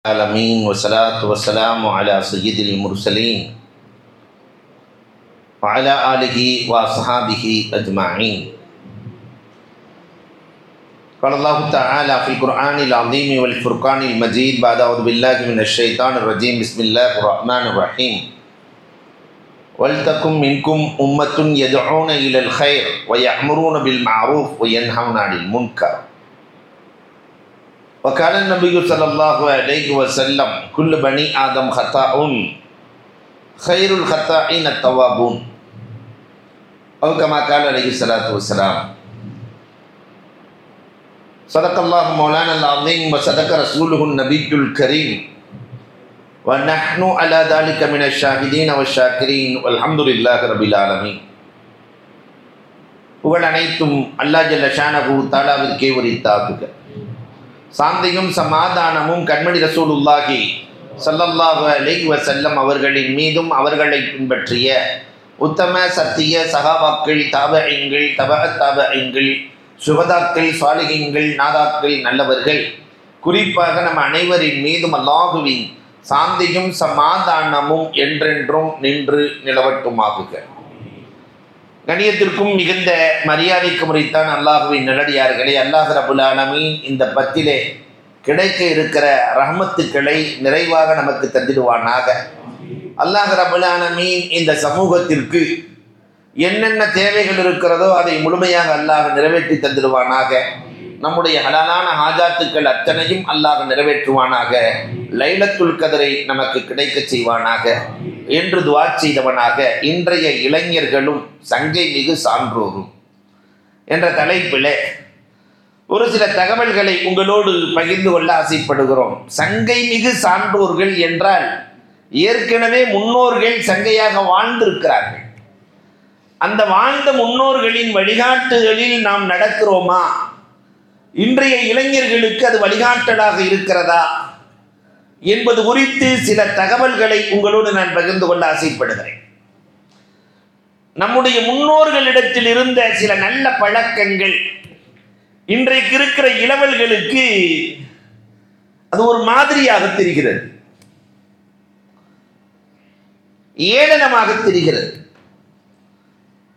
العالمين والصلاة والسلام على سيد المرسلين وعلى آله وأصحابه أجمعين. قال الله تعالى في القرآن العظيم والفرقان المجيد بعد أعوذ بالله من الشيطان الرجيم بسم الله الرحمن الرحيم. ولتكن منكم أمة يدعون إلى الخير ويأمرون بالمعروف وينهون عن المنكر. وكان النبي صلى الله عليه وسلم كل بني آدم خطاء خير الخطائين التوابون أو كما قال عليه الصلاة والسلام صدق الله مولانا العظيم وصدق رسوله النبي الكريم ونحن على ذلك من الشاهدين والشاكرين والحمد لله رب العالمين புகழ் அனைத்தும் அல்லா ஜல்ல ஷானகு தாலாவிற்கே உரித்தாக்குக சாந்தியும் சமாதானமும் கண்மணி ரசூலுல்லாஹி சல்லல்லாஹு அலை வசல்லம் அவர்களின் மீதும் அவர்களை பின்பற்றிய உத்தம சத்திய சகாபாக்கள் தாபஐங்கள் தப தாபஐங்கள் சுகதாக்கள் சாலிகங்கள் நாதாக்கள் நல்லவர்கள். குறிப்பாக நம் அனைவரின் மீதும் அல்லாஹுவின் சாந்தியும் சமாதானமும் என்றென்றும் நின்று நிலவட்டுமாகுக. கணியத்திற்கும் மிகுந்த மரியாதைக்கு முறைத்தான் அல்லாஹுவின் நிலடியார்களே. அல்லாஹ் ரபுல் இந்த பத்திலே கிடைக்க இருக்கிற ரஹமத்துக்களை நிறைவாக நமக்கு தந்திடுவானாக. அல்லாஹ் ரபுல் ஆலமீன் இந்த சமூகத்திற்கு என்னென்ன தேவைகள் இருக்கிறதோ அதை முழுமையாக அல்லாஹ் நிறைவேற்றி தந்திடுவானாக. நம்முடைய ஹலாலான ஹாஜாத்துக்கள் அத்தனையும் அல்லாஹ் நிறைவேற்றுவானாக. லைலத்துல் கதரை நமக்கு கிடைக்க செய்வானாக. என்று துவா செய்தவனாக இன்றைய இளைஞர்களும் சங்கை மிகு சான்றோரும். என்ற தலைப்பில் ஒரு சில தகவல்களை உங்களோடு பகிர்ந்து கொள்ள ஆசைப்படுகிறோம். சங்கை மிகு சான்றோர்கள் என்றால் ஏற்கனவே முன்னோர்கள் சங்கையாக வாழ்ந்திருக்கிறார்கள். அந்த வாழ்ந்த முன்னோர்களின் வழிகாட்டுகளில் நாம் நடக்கிறோமா? இன்றைய இளைஞர்களுக்கு அது வழிகாட்டலாக இருக்கிறதா என்பது குறித்து சில தகவல்களை உங்களோடு நான் பகிர்ந்து கொள்ள ஆசைப்படுகிறேன். நம்முடைய முன்னோர்களிடத்தில் இருந்த சில நல்ல பழக்கங்கள் இன்றைக்கு இருக்கிற இளவல்களுக்கு அது ஒரு மாதிரியாக தெரிகிறது. ஏளனமாக தெரிகிறது.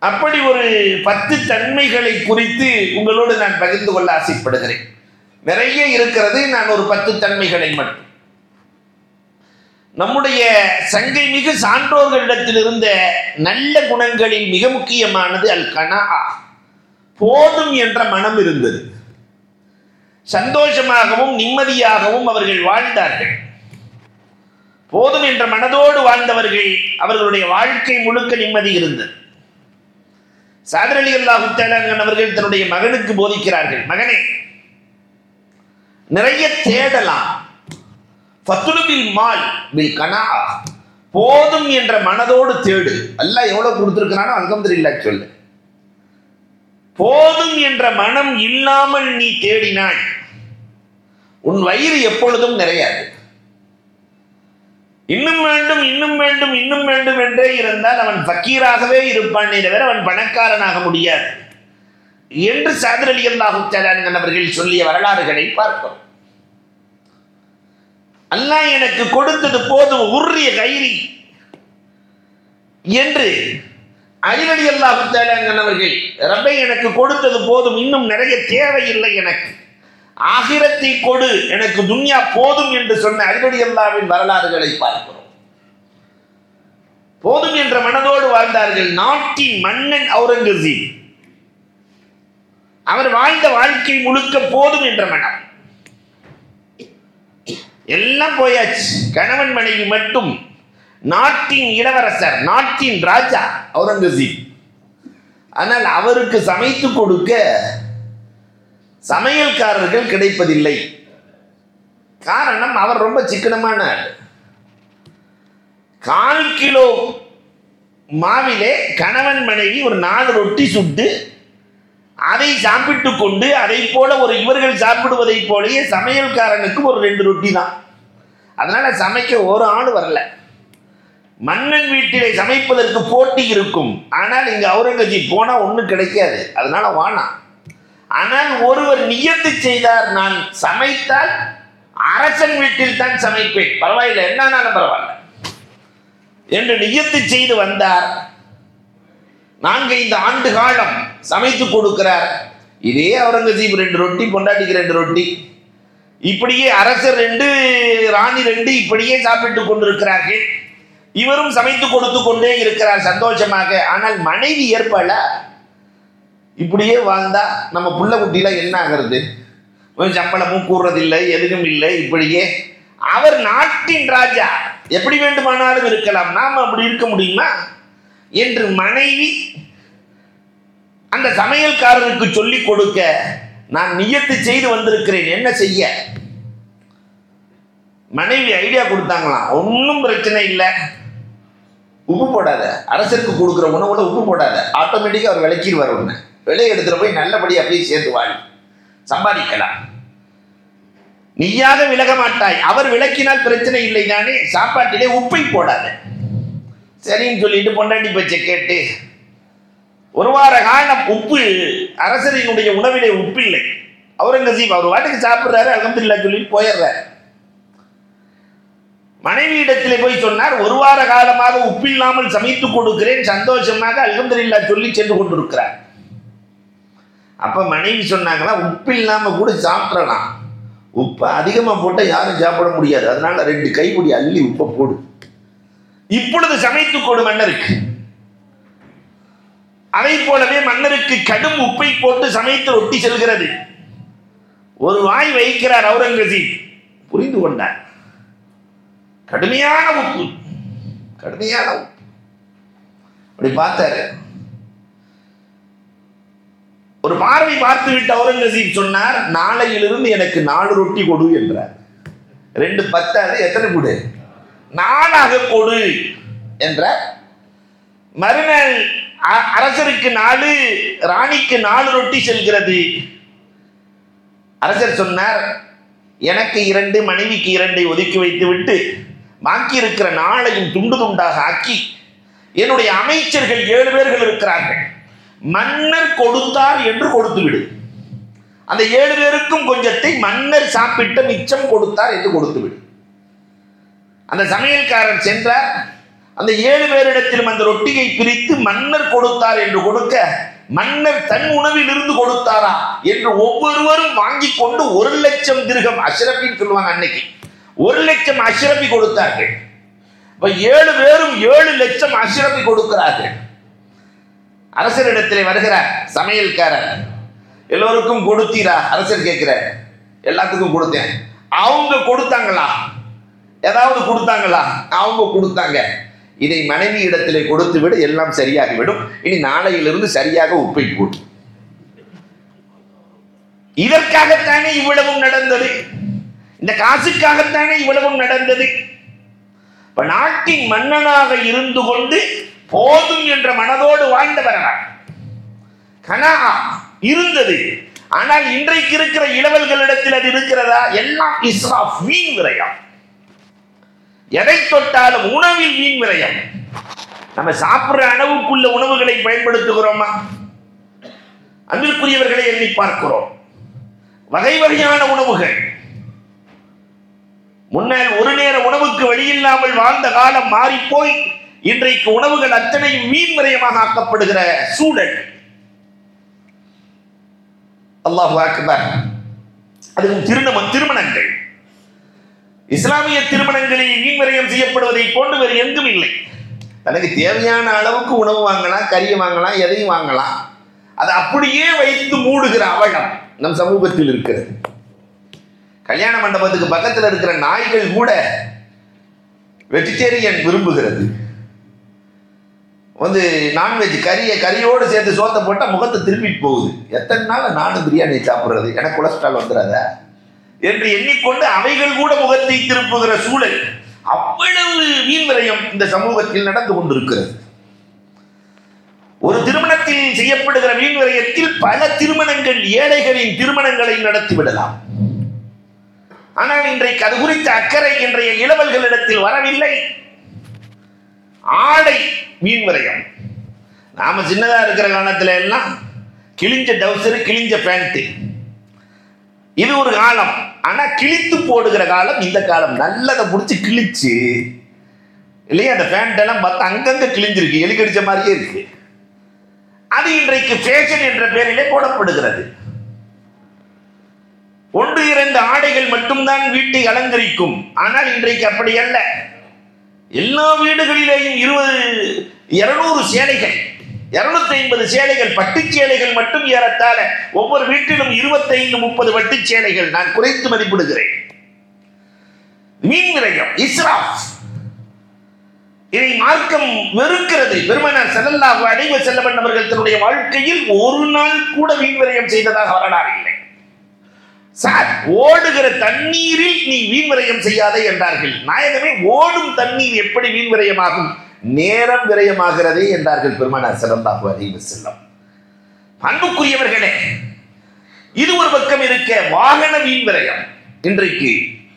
அப்படி ஒரு பத்து தன்மைகளை குறித்து உங்களோடு நான் பகிர்ந்து கொள்ள ஆசைப்படுகிறேன். நிறைய இருக்கிறது நான் ஒரு பத்து தன்மைகளை மட்டும். நம்முடைய சங்கை மிகு சான்றோர்களிடத்தில் இருந்த நல்ல குணங்களில் மிக முக்கியமானது அல் கனா. போதும் என்ற மனம் இருந்தது. சந்தோஷமாகவும் நிம்மதியாகவும் அவர்கள் வாழ்ந்தார்கள். போதும் என்ற மனதோடு வாழ்ந்தவர்கள் அவர்களுடைய வாழ்க்கை முழுக்க நிம்மதி இருந்தது. சாதர் அலி அல்லாஹு அவர்கள் தன்னுடைய மகனுக்கு போதிக்கிறார்கள். மகனே நிறைய தேடலாம். ஃபத்துலுபில் மால் பில் கனா போதும் என்ற மனதோடு தேடு. அல்லாஹ் எவ்வளவு கொடுத்துருக்கிறானோ அல்கம்துல்லா சொல்லு. போதும் என்ற மனம் இல்லாமல் நீ தேடினாய் உன் வயிறு எப்பொழுதும் நிறையாது. இன்னும் வேண்டும் இன்னும் வேண்டும் இன்னும் வேண்டும் என்றே இருந்தால் அவன் ஃபக்கீராகவே இருப்பானே. தவிர அவன் பணக்காரனாக முடியாது. என்று சாதர் அலி அல்லாஹு அவர்கள் சொல்லிய வரலாறுகளை பார்க்கிறோம் அல்லாஹ் எனக்கு கொடுத்தது போதும் உரிய கைரி என்று அலிரடி அல்லாஹு அவர்கள் ரப்பை எனக்கு கொடுத்தது போதும் இன்னும் நிறைய தேவையில்லை எனக்கு. ஆகிரத்தை கொடு. எனக்கு துன்யா போதும் என்று சொன்ன அலிரடி அல்லாவின் வரலாறுகளை பார்க்கிறோம். போதும் என்ற மனதோடு வாழ்ந்தார்கள் நாட்டின் மன்னன் அவுரங்கசீப் அவர் வாழ்ந்த வாழ்க்கை முழுக்க போதும் என்ற மனம். எல்லாம் போயாச்சு. கணவன் மனைவி மட்டும். நாட்டின் இளவரசர் நாட்டின் ராஜா அவுரங்கசீப் ஆனால் அவருக்கு சமைத்து கொடுக்க சமையல்காரர்கள் கிடைப்பதில்லை. காரணம் அவர் ரொம்ப சிக்கனமான கால் கிலோ மாவிலே கணவன் மனைவி ஒரு நாலு ரொட்டி சுட்டு அதை சாப்பிட்டு கொண்டு அதை போல ஒரு இவர்கள் சாப்பிடுவதை போலயே சமையல்காரனுக்கு ஒரு ரெண்டு ரொட்டி தான். அதனால சமைக்க ஒரு ஆள் வரல. மன்னன் வீட்டிலே சமைப்பதற்கு போட்டி இருக்கும். ஆனால் இங்க அவுரங்கஜீப் போனா ஒன்றும் கிடைக்காது. அதனால வானா. ஆனால் ஒருவர் நியத்து செய்தார் நான் சமைத்தால் அரசன் வீட்டில் தான் சமைப்பேன். பரவாயில்லை என்னானாலும் பரவாயில்ல. என்று நியத்து செய்து வந்தார். நான்கு ஐந்து ஆண்டு காலம் சமைத்து கொடுக்கிறார். இதே அவுரங்கசீப் ரெண்டு ரொட்டி பொண்டாட்டிக்கு ரெண்டு ரொட்டி. இப்படியே அரசர் ரெண்டு ராணி ரெண்டு இப்படியே சாப்பிட்டு கொண்டிருக்கிறார்கள். இவரும் சமைத்து கொடுத்து கொண்டே இருக்கிறார் சந்தோஷமாக. ஆனால் மனைவி ஏற்பல இப்படியே வாழ்ந்தா நம்ம புள்ள குட்டிலாம் என்ன ஆகிறது? சம்பளமும் கூறுறதில்லை எதுவும் இல்லை இப்படியே. அவர் நாட்டின் ராஜா. எப்படி வேண்டுமானாலும் இருக்கலாம். நாம் அப்படி இருக்க முடியுமா? என்று மனைவி அந்த சமையல்காரருக்கு சொல்லிக் கொடுக்க நான் நியத்து செய்து வந்திருக்கிறேன். என்ன செய்ய? மனைவி ஐடியா கொடுத்தாங்களாம். ஒன்றும் பிரச்சனை இல்லை. உப்பு போடாத. அரசருக்கு கொடுக்குற உணவுல உப்பு போடாத. ஆட்டோமேட்டிக்காக அவர் விளக்கிடுவார் ஒன்று விலை எடுத்துகிட்டு போய் நல்லபடியாக அப்படியே சேர்ந்து வாழி சம்பாதிக்கலாம். நீயாக விலக மாட்டாய். அவர் விளக்கினால் பிரச்சனை இல்லை நானே. சாப்பாட்டிலே உப்பை போடாத. சரின்னு சொல்லிட்டு பொண்டாட்டி பச்சை கேட்டு ஒரு வார காலம் உப்பு அரசரினுடைய உணவிலே உப்பு இல்லை அவுரங்கசீப் அவர் வாட்டுக்கு சாப்பிட்றாரு அலமதுல்லா சொல்லி போயிடுறாரு. மனைவியிடத்திலே போய் சொன்னார் ஒரு வார காலமாக உப்பில்லாமல் சமைத்து கொடுக்கிறேன். சந்தோஷமாக அல்ஹம்துலில்லா சொல்லி சென்று கொண்டிருக்கிறார். அப்போ மனைவி சொன்னாங்களா உப்பு இல்லாமல் கூட சாப்பிட்றலாம் உப்பை அதிகமாக போட்டால் யாரும் சாப்பிட முடியாது. அதனால ரெண்டு கைப்பிடி அள்ளி உப்பை போடு. இப்பொழுது சமைத்து கொடு மன்னருக்கு. அதை போலவே மன்னருக்கு கடும் உப்பை போட்டு சமைத்து ஒட்டி செல்கிறது. ஒரு வாய் வைக்கிறார் அவுரங்கசீப் புரிந்து கொண்டார். கடுமையான உப்பு. கடுமையான உப்பு. அப்படி பார்த்தாரு. ஒரு பார்வை பார்த்து விட்டு அவுரங்கசீப் சொன்னார் நாளையிலிருந்து எனக்கு நாலு ரொட்டி கொடு என்றார். ரெண்டு பத்தாது எத்தனை கொடு? நாலாக கொடு என்ற மறுநாள் அ- அரசருக்கு நாலு ராணிக்கு நாலு ரொட்டி செல்கிறது. அரசர் சொன்னார் எனக்கு இரண்டு மனைவிக்கு இரண்டை ஒதுக்கி வைத்து விட்டு பாக்கி இருக்கிற நாளையும் துண்டு துண்டாக ஆக்கி என்னுடைய அமைச்சர்கள் ஏழு பேர்கள் இருக்கிறார்கள். மன்னர் கொடுத்தார் என்று கொடுத்து விடு அந்த ஏழு பேருக்கும் கொஞ்சத்தை மன்னர் சாப்பிட்ட மிச்சம் கொடுத்தார் என்று கொடுத்து விடு அந்த சமையல்காரன் சென்றார். அந்த ஏழு பேரிடத்திலும் அந்த ரொட்டியை பிரித்து மன்னர் கொடுத்தார் என்று கொடுக்க மன்னர் தன் உணவில் இருந்து கொடுத்தாரா என்று ஒவ்வொருவரும் வாங்கி கொண்டு ஒரு லட்சம் திருகம் அஷ்ரபின்னு சொல்லுவாங்க அன்னைக்கு. ஒரு லட்சம் அஷ்ரபி கொடுத்தார்கள். இப்ப ஏழு பேரும் ஏழு லட்சம் அஷ்ரபி கொடுக்கிறார்கள். அரசரிடத்திலே வருகிறார் சமையல்காரர் எல்லோருக்கும் கொடுத்தீரா? அரசர் கேட்கிறார். எல்லாத்துக்கும் கொடுத்தேன். அவங்க கொடுத்தாங்களா? ஏதாவது கொடுத்தாங்களா? அவங்க கொடுத்தாங்க. இதை மனைவி இடத்திலே கொடுத்து விட எல்லாம் சரியாகிவிடும். இனி நாளையிலிருந்து சரியாக உப்பை போடு. இதற்காகத்தானே இவ்வளவும் நடந்தது? இந்த காசுக்காகத்தானே இவ்வளவும் நடந்தது? இப்ப நாட்டின் மன்னனாக இருந்து கொண்டு போதும் என்ற மனதோடு வாழ்ந்தவர் அவர். கனா இருந்தது. ஆனால் இன்றைக்கு இருக்கிற இளவல்களிடத்தில் அது இருக்கிறதா? எல்லாம் இஸ்ராஃப் வீண் விரயம். எதை தொட்டாலும் உணவில் வீண் விரயம். நம்ம சாப்பிடுற அளவுக்குள்ள உணவுகளை பயன்படுத்துகிறோமா? அன்பிற்குரியவர்களை எண்ணி பார்க்கிறோம். வகை வகையான உணவுகள். முன்னால் ஒரு நேர உணவுக்கு வழியில்லாமல் வாழ்ந்த காலம் மாறிப்போய் இன்றைக்கு உணவுகள் அத்தனையும் மீன் விரயமாக ஆக்கப்படுகிற சூழல். அல்லாஹு அக்பர். அதுவும் திருமணம் திருமணங்கள். இஸ்லாமிய திருமணங்களில் மீன் விரயம் செய்யப்படுவதை போன்று வேறு எங்கும் இல்லை. தனக்கு தேவையான அளவுக்கு உணவு வாங்கலாம் கறியை வாங்கலாம் எதையும் வாங்கலாம். அதை அப்படியே வைத்து மூடுகிற அவலம் நம் சமூகத்தில் இருக்கிறது. கல்யாண மண்டபத்துக்கு பக்கத்தில் இருக்கிற நாய்கள் கூட வெஜிடேரியன் விரும்புகிறது. வந்து நான்வெஜ் கறியை கறியோடு சேர்த்து சோத்தை போட்டால் முகத்தை திருப்பிட்டு போகுது. எத்தனை நாள் நானும் பிரியாணி சாப்பிட்றது? எனக்கு கொலஸ்ட்ரால் வந்துடாத? என்று எண்ணிக்கொண்டு அவைகள் கூட முகத்தை திருப்புகிற சூழல் அவ்வளவு வீண்விரயம் இந்த சமூகத்தில் நடந்து கொண்டிருக்கிறது. ஒரு திருமணத்தில் செய்யப்படுகிற வீண்விரயத்தில் பல திருமணங்கள் ஏழைகளின் திருமணங்களை நடத்தி விடலாம். ஆனால் இன்றைக்கு அது குறித்த அக்கறை இன்றைய இளவல்களிடத்தில் வரவில்லை. ஆடை மீன் விரயம் நாம சின்னதா இருக்கிற காலத்துல எல்லாம் கிழிஞ்ச டவுசரு கிழிஞ்ச பேண்ட் இது ஒரு காலம். ஆனா கிழித்து போடுகிற காலம் இந்த காலம். நல்லதை பிடிச்சி கிழிச்சு இல்லையா? அந்த பேண்ட் எல்லாம் பார்த்தா அங்கங்க கிழிஞ்சிருக்கு. எலிக்கடிச்ச மாதிரியே இருக்கு. அது இன்றைக்கு ஃபேஷன் என்ற பெயரிலே போடப்படுகிறது. ஒன்று இரண்டு ஆடைகள் மட்டும்தான் வீட்டை அலங்கரிக்கும். ஆனால் இன்றைக்கு அப்படி அல்ல. எல்லா வீடுகளிலேயும் இருபது இருநூறு சேலைகள் இருநூத்தி ஐம்பது சேலைகள் பட்டுச் சேலைகள் மட்டும் ஏறத்தாழ ஒவ்வொரு வீட்டிலும் இருபத்தைந்து முப்பது பட்டுச் சேலைகள் நான் குறைத்து மதிப்பிடுகிறேன். மீன் விரயம் இஸ்ராஃப். இதை மார்க்கம் வெறுக்கிறது. பெருமனார் செல்லல்லாக அடைவு செல்லவன் அவர்கள் தன்னுடைய வாழ்க்கையில் ஒரு நாள் கூட வீண் விரயம் செய்ததாக வரலாறு இல்லை. ஓடுகிற தண்ணீரில் நீ வீண்விரயம் செய்யாதே என்றார்கள். நாயகமே ஓடும் தண்ணீர் எப்படி வீண்விரயமாகும் நேரம் விரயமாகிறதே என்றார்கள் பெருமானார் செல்லல்லாஹு அறிவு செல்லம். அன்புக்குரியவர்களே இது ஒரு பக்கம் இருக்க வாகன வீண் விரயம். இன்றைக்கு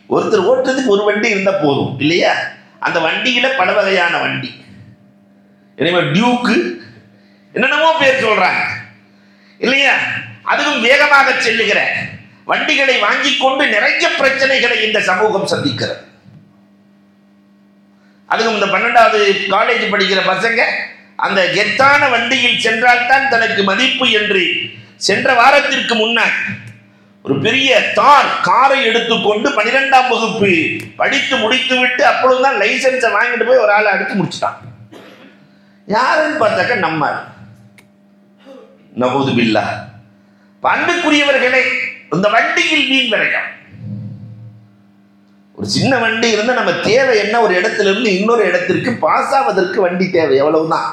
ஒருத்தர் ஓட்டுறதுக்கு ஒரு வண்டி இருந்தா போதும் இல்லையா? அந்த வண்டியில பல வகையான வண்டி. எனவே டியூக்கு என்னென்னமோ பேர் சொல்றாங்க. இல்லையா? அதுவும் வேகமாக செல்லுகிற வண்டிகளை வாங்கி கொண்டு நிறைய பிரச்சனைகளை இந்த சமூகம் சந்திக்கிறது. அதுவும் இந்த பன்னெண்டாவது காலேஜ் படிக்கிற பசங்க அந்த கெத்தான வண்டியில் சென்றால்தான் தனக்கு மதிப்பு என்று சென்ற வாரத்திற்கு முன்னால் ஒரு பெரிய தார் காரை எடுத்துக்கொண்டு பனிரெண்டாம் வகுப்பு படித்து முடித்து விட்டு அப்பொழுதுதான் லைசன்ஸை வாங்கிட்டு போய் ஒரு ஆளை அடுத்து முடிச்சுட்டான். யாருன்னு பார்த்தாக்க நம்ம நபூது பில்லா. அன்புக்குரியவர்களே இந்த வண்டியில் மீன் விரயம். ஒரு சின்ன வண்டி இருந்தால் நம்ம தேவை என்ன? ஒரு இடத்துல இருந்து இன்னொரு இடத்திற்கு பாஸ் ஆவதற்கு வண்டி தேவை எவ்வளவுதான்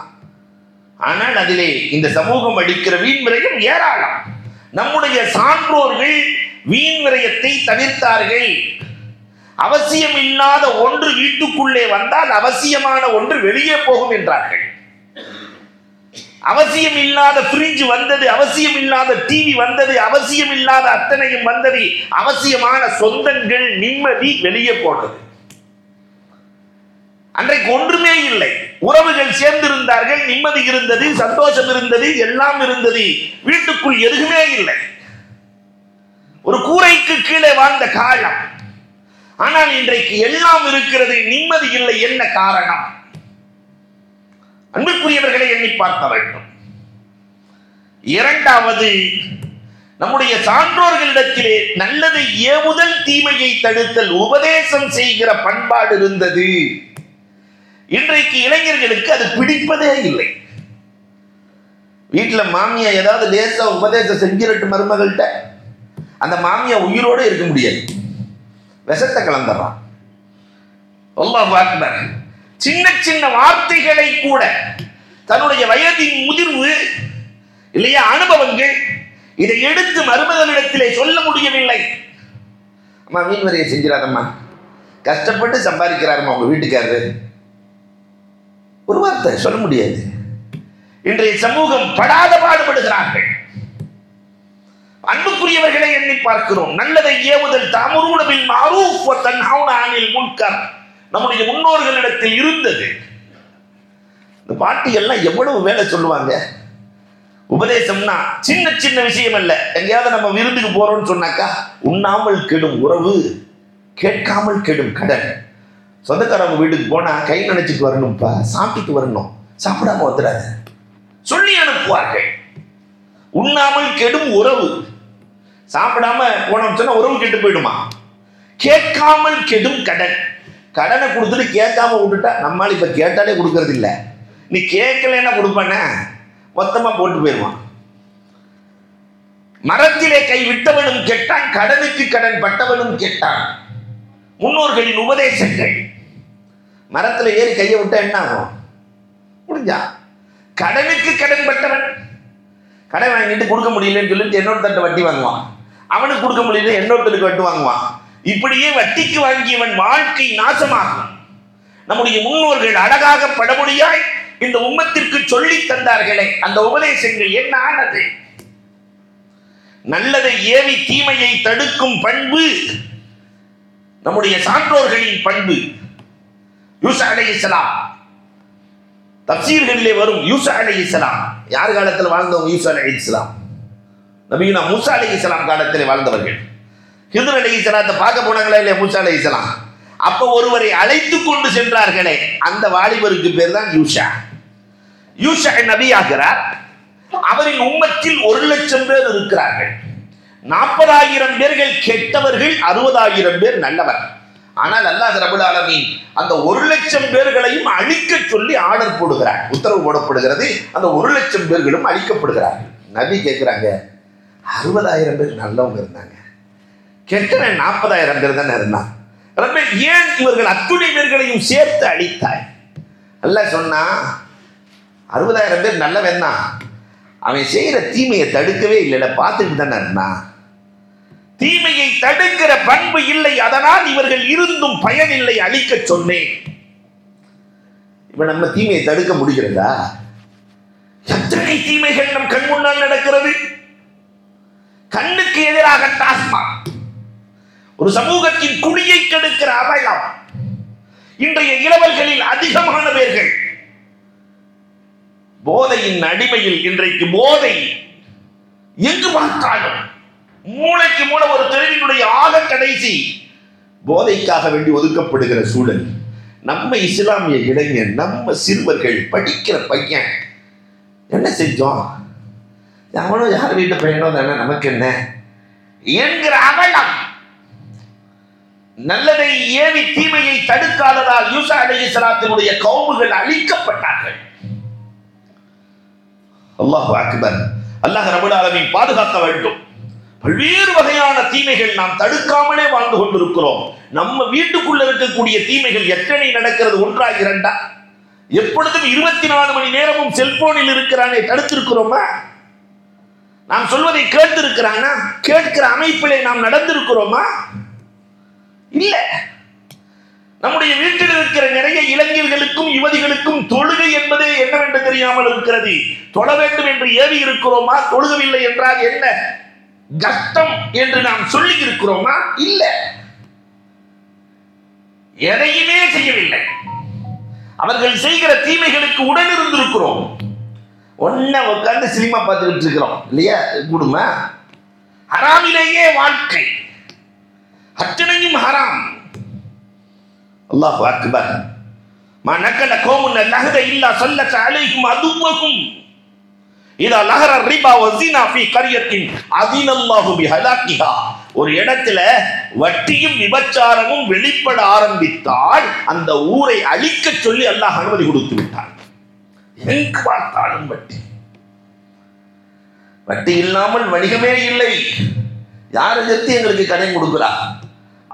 ஆனால் அதிலே இந்த சமூகம் அடிக்கிற வீண் விரயம் ஏராளம். நம்முடைய சான்றோர்கள் வீண் விரயத்தை தவிர்த்தார்கள். அவசியம் இல்லாத ஒன்று வீட்டுக்குள்ளே வந்தால் அவசியமான ஒன்று வெளியே போகும் என்றார்கள். அவசியம் இல்லாத பிரிட்ஜ் வந்தது அவசியம் இல்லாத டிவி வந்தது அவசியம் இல்லாத அத்தனையும் வந்தது அவசியமான சொந்தங்கள் நிம்மதி வெளியே போனது அன்றைக்கு ஒன்றுமே இல்லை. உறவுகள் சேர்ந்திருந்தார்கள் நிம்மதி இருந்தது சந்தோஷம் இருந்தது எல்லாம் இருந்தது. வீட்டுக்குள் எதுவுமே இல்லை. ஒரு கூரைக்கு கீழே வாழ்ந்த காலம். ஆனால் இன்றைக்கு எல்லாம் இருக்கிறது நிம்மதி இல்லை என்ன காரணம்? அன்புக்குரியவர்களை எண்ணி பார்க்க வேண்டும். இரண்டாவது நம்முடைய சான்றோர்களிடத்திலே நல்லதை ஏவுதல் தீமையை தடுத்தல் உபதேசம் செய்கிற பண்பாடு இருந்தது. இன்றைக்கு இளைஞர்களுக்கு அது பிடிப்பதே இல்லை. வீட்டில் மாமியா ஏதாவது லேச உபதேசம் செஞ்சிருட்டு மருமகள்கிட்ட அந்த மாமியா உயிரோடு இருக்க முடியாது. விஷத்தை கலந்துடுறான். அல்லாஹ் அக்பர். சின்ன சின்ன வார்த்தைகளை கூட தன்னுடைய வயதின் முதிர்வு இல்லையா அனுபவங்கள் இதை எடுத்து மருமகனிடத்திலே சொல்ல முடியவில்லை. அம்மா மீன் வரையை செஞ்சிடாதம்மா. கஷ்டப்பட்டு சம்பாதிக்கிறாருமா உங்க வீட்டுக்காரரு. ஒரு வார்த்தை சொல்ல முடியாது. இன்றைய சமூகம் படாத பாடுபடுகிறார்கள். அன்புக்குரியவர்களை எண்ணி பார்க்கிறோம். நல்லதை ஏவுதல் தாமரூனவில் மாரூஃப் தன் அனில் முன்கர். நம்முடைய முன்னோர்களிடத்தில் இருந்தது. இந்த பாட்டிகள்லாம் எவ்வளவு வேலை சொல்லுவாங்க? உபதேசம்னா சின்ன சின்ன விஷயம் அல்ல எங்கேயாவது நம்ம விருந்துக்கு போறோம்னு சொன்னாக்கா உண்ணாமல் கெடும் உறவு கேட்காமல் கெடும் கடன். சொந்தக்காரவங்க வீட்டுக்கு போனா கை நினைச்சிட்டு வரணும்ப்பா சாப்பிட்டுட்டு வரணும். சாப்பிடாம வந்துடாது சொல்லி அனுப்புவார்கள். உண்ணாமல் கெடும் உறவு. சாப்பிடாம போனோம்னு சொன்னா உறவு கெட்டு போயிடுமா? கேட்காமல் கெடும் கடன். கடனை கொடுத்துட்டு கேட்காம விட்டுட்டா நம்மால் இப்போ கேட்டாலே கொடுக்கறது இல்லை. நீ கேட்கலன்னா கொடுப்பானே? மொத்தமாக போட்டு போயிடுவான். மரத்திலே கை விட்டவனும் கெட்டான் கடனுக்கு கடன் பட்டவனும் கெட்டான். முன்னோர்களின் உபதேசங்கள். மரத்தில் ஏறி கையை விட்டா என்ன ஆகும்? முடிஞ்சா. கடனுக்கு கடன் பட்டவன். கடன் வாங்கிட்டு கொடுக்க முடியலன்னு சொல்லிட்டு இன்னொருத்தட்ட வட்டி வாங்குவான். அவனுக்கு கொடுக்க முடியல இன்னொருத்தருக்கு வட்டி வாங்குவான். இப்படியே வட்டிக்கு வாங்கியவன் வாழ்க்கை நாசமாகும். நம்முடைய முன்னோர்கள் அழகாக படமொழியாய் இந்த உம்மத்திற்கு சொல்லி தந்தார்களே. அந்த உபதேசங்கள் என்ன ஆனது? நல்லதை ஏவி தீமையை தடுக்கும் பண்பு நம்முடைய சான்றோர்களின் பண்பு யூசா அலை இஸ்லாம் தப்சீர்களிலே வரும் யூசா அலை இஸ்லாம் யார் காலத்தில் வாழ்ந்தவங்க யூசா அலை இஸ்லாம் நபீனா மூசா அலை இஸ்லாம் காலத்தில் வாழ்ந்தவர்கள். ஹிந்துர் அலி இஸ்லாத்தை பார்க்க போனாங்களா இல்லையா மூசா அலி இஸ்லாம் ஒருவரை அழைத்து கொண்டு சென்றார்களே அந்த வாலிபருக்கு பேர் தான் யூஷா. யூஷா நபி ஆகிறார். அவரின் உம்மத்தில் ஒரு லட்சம் பேர் இருக்கிறார்கள். நாற்பதாயிரம் பேர்கள் கெட்டவர்கள் அறுபதாயிரம் பேர் நல்லவர். ஆனால் அல்லாஹ் ரபுல் ஆலமீன் அந்த ஒரு லட்சம் பேர்களையும் அழிக்க சொல்லி ஆர்டர் போடுகிறார். உத்தரவு போடப்படுகிறது அந்த ஒரு லட்சம் பேர்களும் அழிக்கப்படுகிறார்கள். நபி கேட்குறாங்க அறுபதாயிரம் பேர் நல்லவங்க இருந்தாங்க. கெட்டவன் நாற்பதாயிரம் பேர் தானே இருந்தான் ரப்பே, ஏன் இவர்கள் அத்துணை பேர்களையும் சேர்த்து அழித்தாய்? அல்ல சொன்னா அறுபதாயிரம் பேர் நல்லவன் தான். அவன் செய்கிற தீமையை தடுக்கவே இல்லைல்ல பார்த்துட்டு தானே இருந்தான் தீமையை தடுக்கிற பண்பு இல்லை அதனால் இவர்கள் இருந்தும் பயனில்லை அழிக்க சொன்னேன். இப்ப நம்ம தீமையை தடுக்க முடிகிறதா? எத்தனை தீமைகள் நம் கண் முன்னால் நடக்கிறது? கண்ணுக்கு எதிராக டாஸ்மாக். ஒரு சமூகத்தின் குடியை கெடுக்கிற அபயம் இன்றைய இளவல்களில் அதிகமான பேர்கள் போதையின் அடிமையில் இன்றைக்கு போதை எங்கு பார்த்தாலும் மூளைக்கு மூளை ஒரு தெருவினுடைய ஆக கடைசி போதைக்காக வேண்டி ஒதுக்கப்படுகிற சூழல். நம்ம இஸ்லாமிய இளைஞர் நம்ம சிறுவர்கள் படிக்கிற பையன் என்ன செஞ்சோம்? அவனோ யார் வீட்டு பையனோ தானே நமக்கு என்ன? என்கிற அவலம் நல்லதை ஏவி தீமையை தடுக்காததால் யூசா அலைஹிஸ்ஸலாத்தினுடைய கவுமுகள் அழிக்கப்பட்டார்கள். அல்லாஹ் அக்பர். அல்லாஹ் ரபுல் பாதுகாக்க வேண்டும். பல்வேறு வகையான தீமைகள் நாம் தடுக்காமலே வாழ்ந்து கொண்டிருக்கிறோம். நம்ம வீட்டுக்குள்ள இருக்கக்கூடிய தீமைகள் எத்தனை நடக்கிறது? ஒன்றா இரண்டா? எப்பொழுதும் இருபத்தி நாலு மணி நேரமும் செல்போனில் இருக்கிறானே தடுத்திருக்கிறோமா? நாம் சொல்வதை கேட்டிருக்கிறானா? கேட்கிற அமைப்பிலே நாம் நடந்திருக்கிறோமா? இல்ல. நம்முடைய வீட்டில் இருக்கிற நிறைய இளைஞர்களுக்கும் யுவதிகளுக்கும் தொழுகை என்பதே என்னவென்று தெரியாமல் இருக்கிறது. தொழ வேண்டும் என்று ஏவி இருக்கிறோமா? தொழுகவில்லை என்றால் என்ன? கஷ்டம் என்று நாம் சொல்லி இருக்கிறோமா? இல்ல. எதையுமே செய்யவில்லை. அவர்கள் செய்கிற தீமைகளுக்கு உடன் இருந்திருக்கிறோம். ஒன்ன உட்கார்ந்து சினிமா பார்த்துக்கிட்டு இருக்கிறோம். இல்லையா? குடும்ப அறாமிலேயே வாழ்க்கை. அத்தனையும் ஹராம். அல்லாஹ் அக்பர். மனக்கல கோமுன் லஹத இல்லா சொல்லத் அலைஹிம் அதுவகும். இதா லஹர ரிபா வஸினா ஃபீ கரியத்தின் அதினல்லாஹு பிஹலாக்கிஹா. ஒரு இடத்துல வட்டியும் விபச்சாரமும் வெளிப்பட ஆரம்பித்தால் அந்த ஊரை அழிக்க சொல்லி அல்லாஹ் அனுமதி கொடுத்து விட்டான். எங்கு பார்த்தாலும் வட்டி. வட்டி இல்லாமல் வணிகமே இல்லை. யாரை எதிர்த்து எங்களுக்கு கடன் கொடுக்குறா?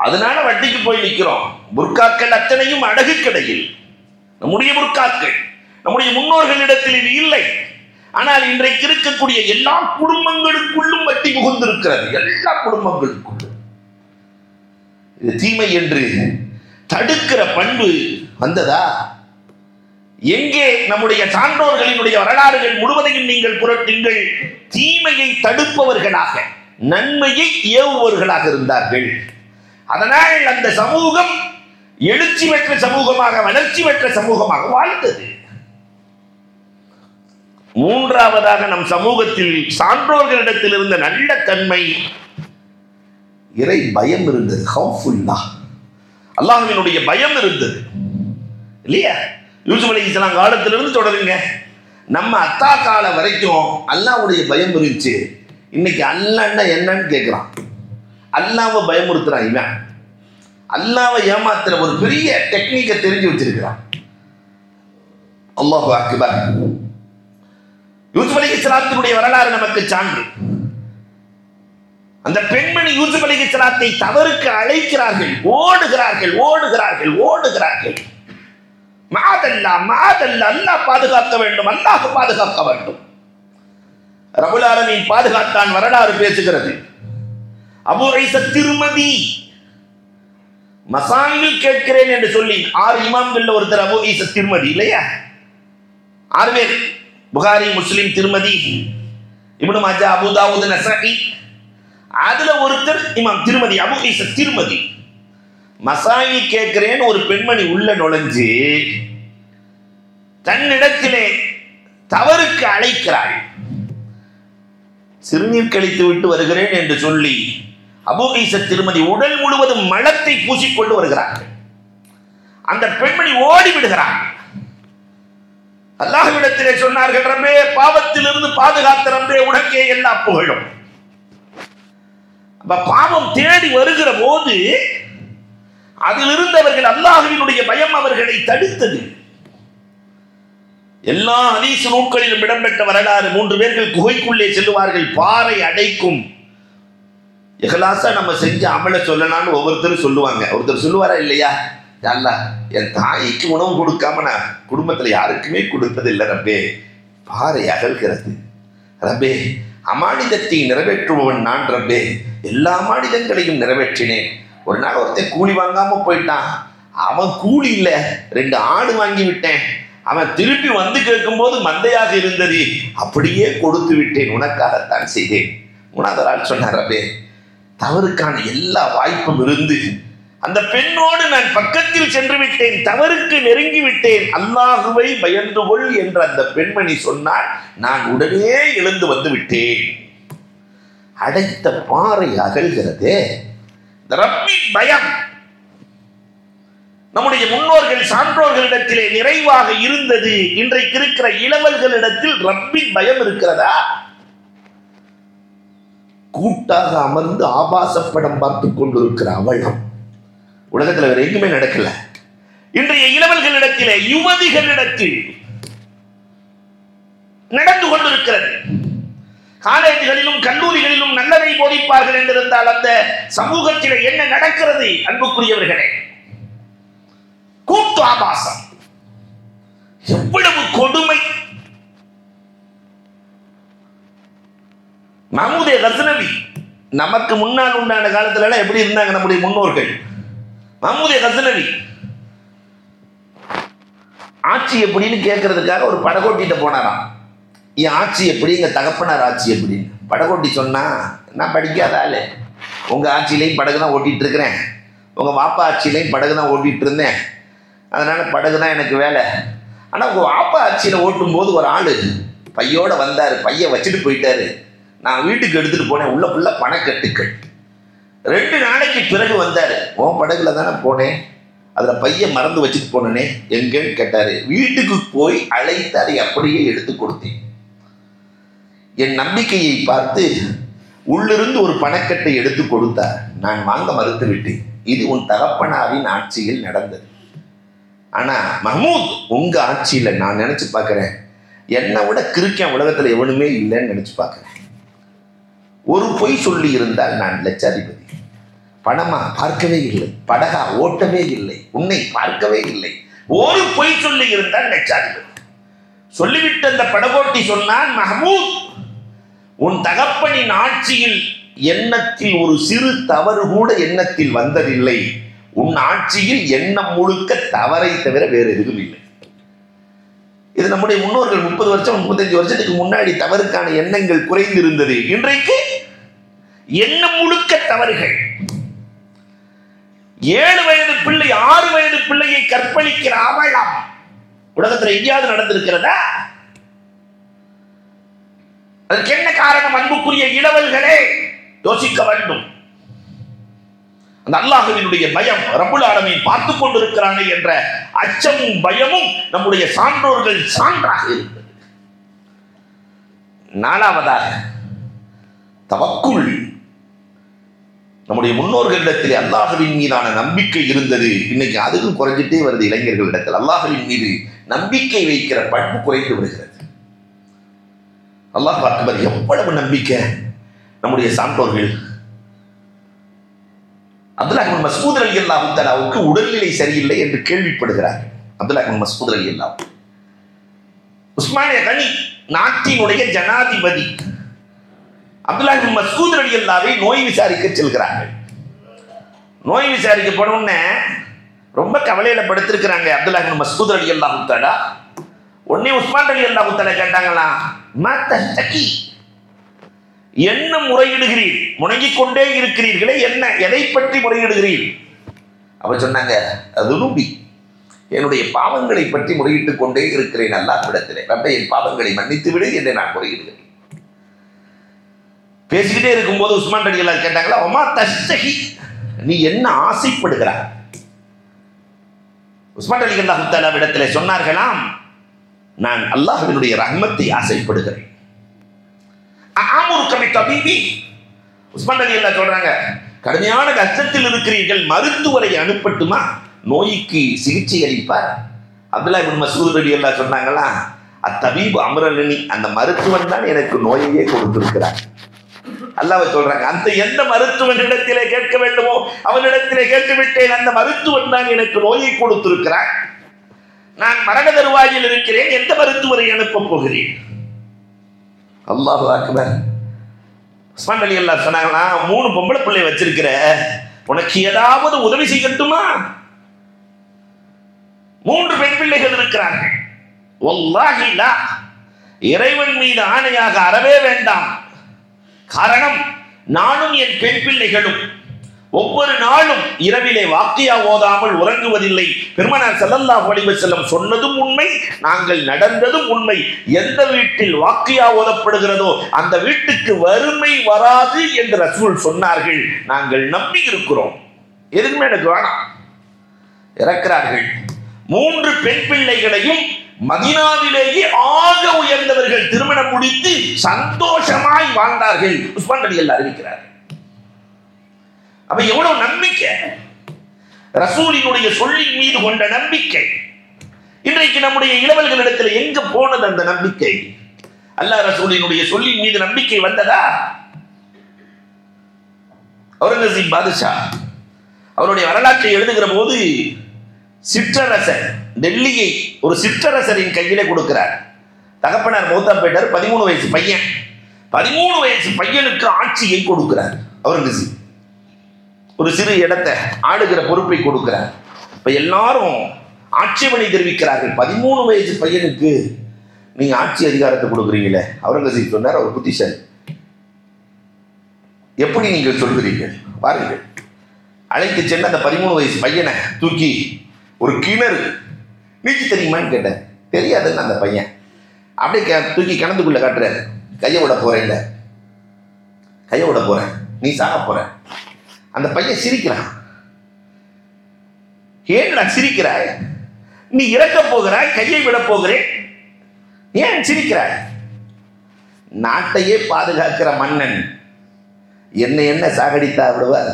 அதனால வட்டிக்கு போய் நிற்கிறோம் புர்காக்கள் அத்தனையும் அடகு கடையில். நம்முடைய புர்காக்கள் நம்முடைய முன்னோர்களிடத்தில் இது இல்லை. ஆனால் இன்றைக்கு இருக்கக்கூடிய எல்லா குடும்பங்களுக்குள்ளும் வட்டி புகுந்திருக்கிறது. எல்லா குடும்பங்களுக்குள்ளும். இது தீமை என்று தடுக்கிற பண்பு வந்ததா? எங்கே நம்முடைய சான்றோர்களினுடைய வரலாறுகள் முழுவதையும் நீங்கள் புரட்டுங்கள். தீமையை தடுப்பவர்களாக நன்மையை ஏவுபவர்களாக இருந்தார்கள். அதனால் அந்த சமூகம் எழுச்சி பெற்ற சமூகமாக வளர்ச்சி பெற்ற சமூகமாக வாழ்ந்தது. மூன்றாவதாக நம் சமூகத்தில் சான்றோர்களிடத்தில் இருந்த நல்ல தன்மை இறை பயம் இருந்தது. ஹவுஃபுல்லா அல்லாஹ்வினுடைய பயம் இருந்தது. இல்லையா? யூசுப் அலி இஸ்லாம் காலத்திலிருந்து தொடருங்க. நம்ம அத்தா காலம் வரைக்கும் அல்லாவுடைய பயம் இருந்துச்சு. இன்னைக்கு அல்லன்னா என்னன்னு கேட்குறான். அல்லாவை பயமுறுத்துறான் இவன். அல்லாவை ஏமாத்துற ஒரு பெரிய டெக்னிக்கை தெரிஞ்சு வச்சிருக்கிறான். அல்லாஹு அக்பர். யூசுப் அலி இஸ்லாத்தினுடைய வரலாறு நமக்கு சான்று. அந்த பெண்மணி யூசுப் அலி இஸ்லாத்தை தவறுக்கு அழைக்கிறார்கள் ஓடுகிறார்கள் ஓடுகிறார்கள் ஓடுகிறார்கள். மாதல்லா மாதல்லா அல்லாஹ் பாதுகாக்க வேண்டும் அல்லாஹ் பாதுகாக்க வேண்டும். ரபுல் பாதுகாத்தான் வரலாறு பேசுகிறது. அபு ஐச திருமதி. மசாங்கில் கேட்கிறேன் என்று சொல்லி ஆறு இமாம்கள் ஒருத்தர் அபு ஈச திருமதி இல்லையா? ஆறு பேர். புகாரி முஸ்லிம் திருமதி இப்னு மாஜா அபுதாவுது நசாகி அதுல ஒருத்தர் இமாம் திருமதி அபு ஈச திருமதி. மசாங்கி கேட்கிறேன் ஒரு பெண்மணி உள்ள நுழைஞ்சு தன்னிடத்திலே தவறுக்கு அழைக்கிறாள். சிறுநீர் கழித்து விட்டு வருகிறேன் என்று சொல்லி அபூகீச திருமதி உடல் முழுவதும் மலத்தை பூசிக்கொண்டு வருகிறார்கள். அந்த பெண்மணி ஓடி விடுகிறார். அல்லாஹ்விடத்திலே சொன்னார்கள் ரம்பே பாவத்திலிருந்து பாதுகாத்த ரம்பே உனக்கே எல்லா புகழும். அப்ப பாவம் தேடி வருகிற போது அதில் இருந்தவர்கள் அல்லாஹுவினுடைய பயம் அவர்களை தடுத்தது. எல்லா ஹதீஸ் நூல்களிலும் இடம்பெற்ற வரலாறு மூன்று பேர்கள் குகைக்குள்ளே செல்லுவார்கள் பாறை அடைக்கும் எகலாசா நம்ம செஞ்ச அமலை சொல்லலாம்னு ஒவ்வொருத்தரும் சொல்லுவாங்க. ஒருத்தர் சொல்லுவாரா இல்லையா? அல்லா என் தாய்க்கு உணவு கொடுக்காம நான் குடும்பத்தில் யாருக்குமே கொடுப்பதில்லை இல்லை ரப்பே. பாறை அகல்கிறது. ரப்பே அமானிதத்தை நிறைவேற்றுபவன் நான் ரப்பே. எல்லா மாநிலங்களையும் நிறைவேற்றினேன். ஒரு நாள் ஒருத்தன் கூலி வாங்காம போயிட்டான். அவன் கூலி இல்லை ரெண்டு ஆடு வாங்கி விட்டேன். அவன் திருப்பி வந்து கேட்கும்போது மந்தையாக இருந்தது. அப்படியே கொடுத்து விட்டேன். உனக்காகத்தான் செய்தேன். உணாதரால் சொன்னார் ரப்பே தவறுக்கான எல்லா வாய்ப்பும் இருந்து அந்த பெண்ணோடு நான் பக்கத்தில் சென்று விட்டேன் தவறுக்கு நெருங்கி விட்டேன் அல்லாஹுவை பயந்து கொள் என்று அந்த பெண்மணி சொன்னால் நான் உடனே எழுந்து வந்து விட்டேன். அடைத்த பாறை அகழ்கிறது ரப்பின் பயம் நம்முடைய முன்னோர்கள் சான்றோர்களிடத்திலே நிறைவாக இருந்தது. இன்றைக்கு இருக்கிற இளவல்களிடத்தில் ரப்பின் பயம் இருக்கிறதா? கூட்டாக அமர்ந்து ஆபாச படம் பார்த்து கொண்டிருக்கிற அவலம் உலகத்தில் வேற எங்குமே நடக்கல. இன்றைய இளவல்களிடத்தில் யுவதிகளிடத்தில் நடந்து கொண்டிருக்கிறது. காலேஜுகளிலும் கல்லூரிகளிலும் நல்லதை போதிப்பார்கள் என்றிருந்தால் அந்த சமூகத்தில் என்ன நடக்கிறது? அன்புக்குரியவர்களே கூட்டு ஆபாசம். எவ்வளவு கொடுமை மமூதே கசனவி நமக்கு முன்னால் உண்டான காலத்துலலாம் எப்படி இருந்தாங்க நம்முடைய முன்னோர்கள்? மமூதே கசனவி ஆட்சி எப்படின்னு கேட்கறதுக்காக ஒரு படகோட்டிட்ட போனாராம். என் ஆட்சி எப்படி? எங்க தகப்பனார் ஆட்சி எப்படின்னு படகோட்டி சொன்னா நான் படிக்காத ஆளு. உங்க ஆட்சியிலையும் படகு தான் ஓட்டிட்டு இருக்கிறேன். உங்க வாப்பா ஆட்சியிலையும் படகு தான் ஓட்டிட்டு இருந்தேன். அதனால படகு தான் எனக்கு வேலை. ஆனா உங்க வாப்பா ஆட்சியில ஓட்டும் போது ஒரு ஆளு பையோட வந்தாரு. பைய வச்சுட்டு போயிட்டாரு. நான் வீட்டுக்கு எடுத்துகிட்டு போனேன். உள்ள ஃபுல்லா பணக்கட்டுக்கள் ரெண்டு நாளைக்கு பிறகு வந்தார். உன் படகுல தானே போனேன். அதில் பையன் மறந்து வச்சுட்டு போனேனே எங்கன்னு கேட்டார். வீட்டுக்கு போய் அழைத்தாரு அப்படியே எடுத்து கொடுத்தேன். என் நம்பிக்கையை பார்த்து உள்ளிருந்து ஒரு பணக்கட்டை எடுத்து கொடுத்தார். நான் வாங்க மறுத்து விட்டேன். இது உன் தகப்பனாரின் ஆட்சியில் நடந்தது. ஆனால் மஹமூத் உங்கள் ஆட்சியில் நான் நினச்சி பார்க்குறேன். என்னை விட கிறுக்கன் உலகத்தில் எவனுமே இல்லைன்னு நினச்சி பார்க்குறேன். ஒரு பொய் சொல்லி இருந்தால் நான் லட்சாதிபதி. பணமா? பார்க்கவே இல்லை. படகா? ஓட்டவே இல்லை. உன்னை பார்க்கவே இல்லை. ஒரு பொய் சொல்லி இருந்தால் லட்சாதிபதி. சொல்லிவிட்டு அந்த படகோட்டி சொன்னான் மஹமூத் உன் தகப்பனின் ஆட்சியில் எண்ணத்தில் ஒரு சிறு தவறு கூட எண்ணத்தில் வந்ததில்லை. உன் ஆட்சியில் எண்ணம் முழுக்க தவறை தவிர வேறு எதுவும் இல்லை. இது நம்முடைய முன்னோர்கள் முப்பது வருஷம் முப்பத்தஞ்சு வருஷத்துக்கு முன்னாடி தவறுக்கான எண்ணங்கள் குறைந்திருந்தது. இன்றைக்கு எண்ணம் முழுக்க தவறுகள். ஏழு வயது பிள்ளை ஆறு வயது பிள்ளையை கற்பழிக்கிற அவலம் உலகத்தில் எங்கேயாவது நடந்திருக்கிறதா? அதற்கு என்ன காரணம்? அன்புக்குரிய இளவல்களே யோசிக்க வேண்டும். அந்த அல்லாஹுவினுடைய பயம் ரபுல் ஆலமீன் பார்த்து கொண்டிருக்கிறானே என்ற அச்சமும் பயமும் நம்முடைய சான்றோர்கள் சான்றாக இருந்தது. நாலாவதாக தவக்குள் நம்முடைய முன்னோர்களிடத்தில் அல்லாஹுவின் மீதான நம்பிக்கை இருந்தது. இன்னைக்கு அதுவும் குறைஞ்சிட்டே வருது இளைஞர்களிடத்தில். அல்லாஹுவின் மீது நம்பிக்கை வைக்கிற பண்பு குறைந்து வருகிறது அல்லாஹ் அக்பர் எவ்வளவு நம்பிக்கை நம்முடைய சான்றோர்கள் அப்துல்லாஹின் மசூத் அலி அல்லாஹு தலாவுக்கு உடல்நிலை சரியில்லை என்று கேள்விப்படுகிறார். அப்துல்லாஹின் மசூத் அலி அல்லாஹ் உஸ்மானிய கனி நாட்டினுடைய ஜனாதிபதி. அப்துல்லாஹின் மசூத் அலி அல்லாவை நோய் விசாரிக்க செல்கிறார்கள். நோய் விசாரிக்க போன ரொம்ப கவலையில படுத்திருக்கிறாங்க அப்துல்லாஹின் மசூத் அலி அல்லாஹு தலா உடனே உஸ்மான் அலி அல்லாஹு தலா கேட்டாங்களா என்ன முறையிடுகிறீர்? முணங்கிக் கொண்டே இருக்கிறீர்களே என்ன? எதை பற்றி முறையிடுகிறீர்? அவர் சொன்னாங்க அது ரூபி என்னுடைய பாவங்களை பற்றி முறையிட்டுக் கொண்டே இருக்கிறேன் அல்லாஹ்விடத்திலே. ரப்ப என் பாவங்களை மன்னித்து விடு என்று நான் முறையிடுகிறேன். பேசிக்கிட்டே இருக்கும்போது உஸ்மான் ரலியல்லாஹு கேட்டாங்களா அம்மா தஷ்டகி நீ என்ன ஆசைப்படுகிறாய்? உஸ்மான் ரலியல்லாஹு தஆலா விடத்திலே சொன்னார்களாம் நான் அல்லாஹ்வினுடைய ரஹ்மத்தை ஆசைப்படுகிறேன். ஆமுர் கபி தபீபி. உஸ்மான் சொல்றாங்க கடுமையான கஷ்டத்தில் இருக்கிறீர்கள் மருத்துவரை அனுப்பட்டுமா? நோய்க்கு சிகிச்சை அளிப்பார். அப்துல்லா இப்னு மசூத் ரலியல்லாஹு சொன்னாங்களா அத்தபீப் அமரலினி அந்த மருத்துவன் தான் எனக்கு நோயையே கொடுத்திருக்கிறார். அல்லாவை சொல்றாங்க அந்த எந்த மருத்துவனிடத்திலே கேட்க வேண்டுமோ அவனிடத்திலே கேட்டுவிட்டேன் அந்த மருத்துவன் தான் எனக்கு நோயை கொடுத்திருக்கிறான் நான் மரண தருவாயில் இருக்கிறேன் எந்த மருத்துவரை அனுப்பப் போகிறேன்? அல்லாஹு அக்பர். உஸ்மான் அலி அல்லா சொன்னாங்கன்னா மூணு பொம்பளை பிள்ளை வச்சிருக்கிற உனக்கு ஏதாவது உதவி செய்யட்டுமா? மூன்று பெண் பிள்ளைகள் இருக்கிறார்கள். வல்லாஹி இறைவன் மீது ஆணையாக அறவே வேண்டாம். காரணம் நானும் என் பெண் பிள்ளைகளும் ஒவ்வொரு நாளும் இரவிலே வாக்கியா ஓதாமல் உறங்குவதில்லை. பெருமனார் செல்லல்லா வடிவ செல்லம் சொன்னதும் உண்மை நாங்கள் நடந்ததும் உண்மை. எந்த வீட்டில் வாக்கியா ஓதப்படுகிறதோ அந்த வீட்டுக்கு வறுமை வராது என்று ரசூல் சொன்னார்கள். நாங்கள் நம்பி இருக்கிறோம். எதுக்குமே எனக்கு வேணாம்? இறக்கிறார்கள். மூன்று பெண் பிள்ளைகளையும் மதினாவிலேயே ஆக உயர்ந்தவர்கள் திருமணம் முடித்து சந்தோஷமாய் வாழ்ந்தார்கள். உஸ்மான் அடிகள் அறிவிக்கிறார்கள் அப்ப எவ்வளவு நம்பிக்கை? ரசூலினுடைய சொல்லின் மீது கொண்ட நம்பிக்கை. இன்றைக்கு நம்முடைய இளவல்களிடத்தில் எங்க போனது அந்த நம்பிக்கை? அல்லாஹ் ரசூலினுடைய சொல்லின் மீது நம்பிக்கை வந்ததா? அவுரங்கசீப் பாதுஷா அவருடைய வரலாற்றை எழுதுகிற போது சிற்றரசர் டெல்லியை ஒரு சிற்றரசரின் கையிலே கொடுக்கிறார். தகப்பனார் மௌத்தா போயிட்டார் பதிமூணு வயசு பையன். பதிமூணு வயசு பையனுக்கு ஆட்சியை கொடுக்கிறார் அவுரங்கசீப். ஒரு சிறு இடத்தை ஆடுகிற பொறுப்பை கொடுக்கிறார். இப்ப எல்லாரும் ஆட்சேபனை தெரிவிக்கிறார்கள். பதிமூணு வயசு பையனுக்கு நீங்க ஆட்சி அதிகாரத்தை கொடுக்குறீங்களே? அவுரங்கசீப் சொன்னார் அவர் புத்திசாலி. எப்படி நீங்கள் சொல்கிறீர்கள்? பாருங்கள். அழைத்து சென்று அந்த பதிமூணு வயசு பையனை தூக்கி ஒரு கிணறு நீச்சி தெரியுமான்னு கேட்டேன் தெரியாதுன்னு அந்த பையன். அப்படியே கே- தூக்கி கிணத்துக்குள்ள காட்டுறாரு. கையை விட போறேன்ல. கையை விட போறேன். நீ சாக போற. அந்த பையன் சிரிக்கிறான். ஏன்டா சிரிக்கிறாய்? நீ இறக்க போகிறாய் கையை விட போகிறேன். ஏன் சிரிக்கிறாய்? நாட்டையே பாதுகாக்கிற மன்னன் என்ன என்ன சாகடித்தா விடுவார்?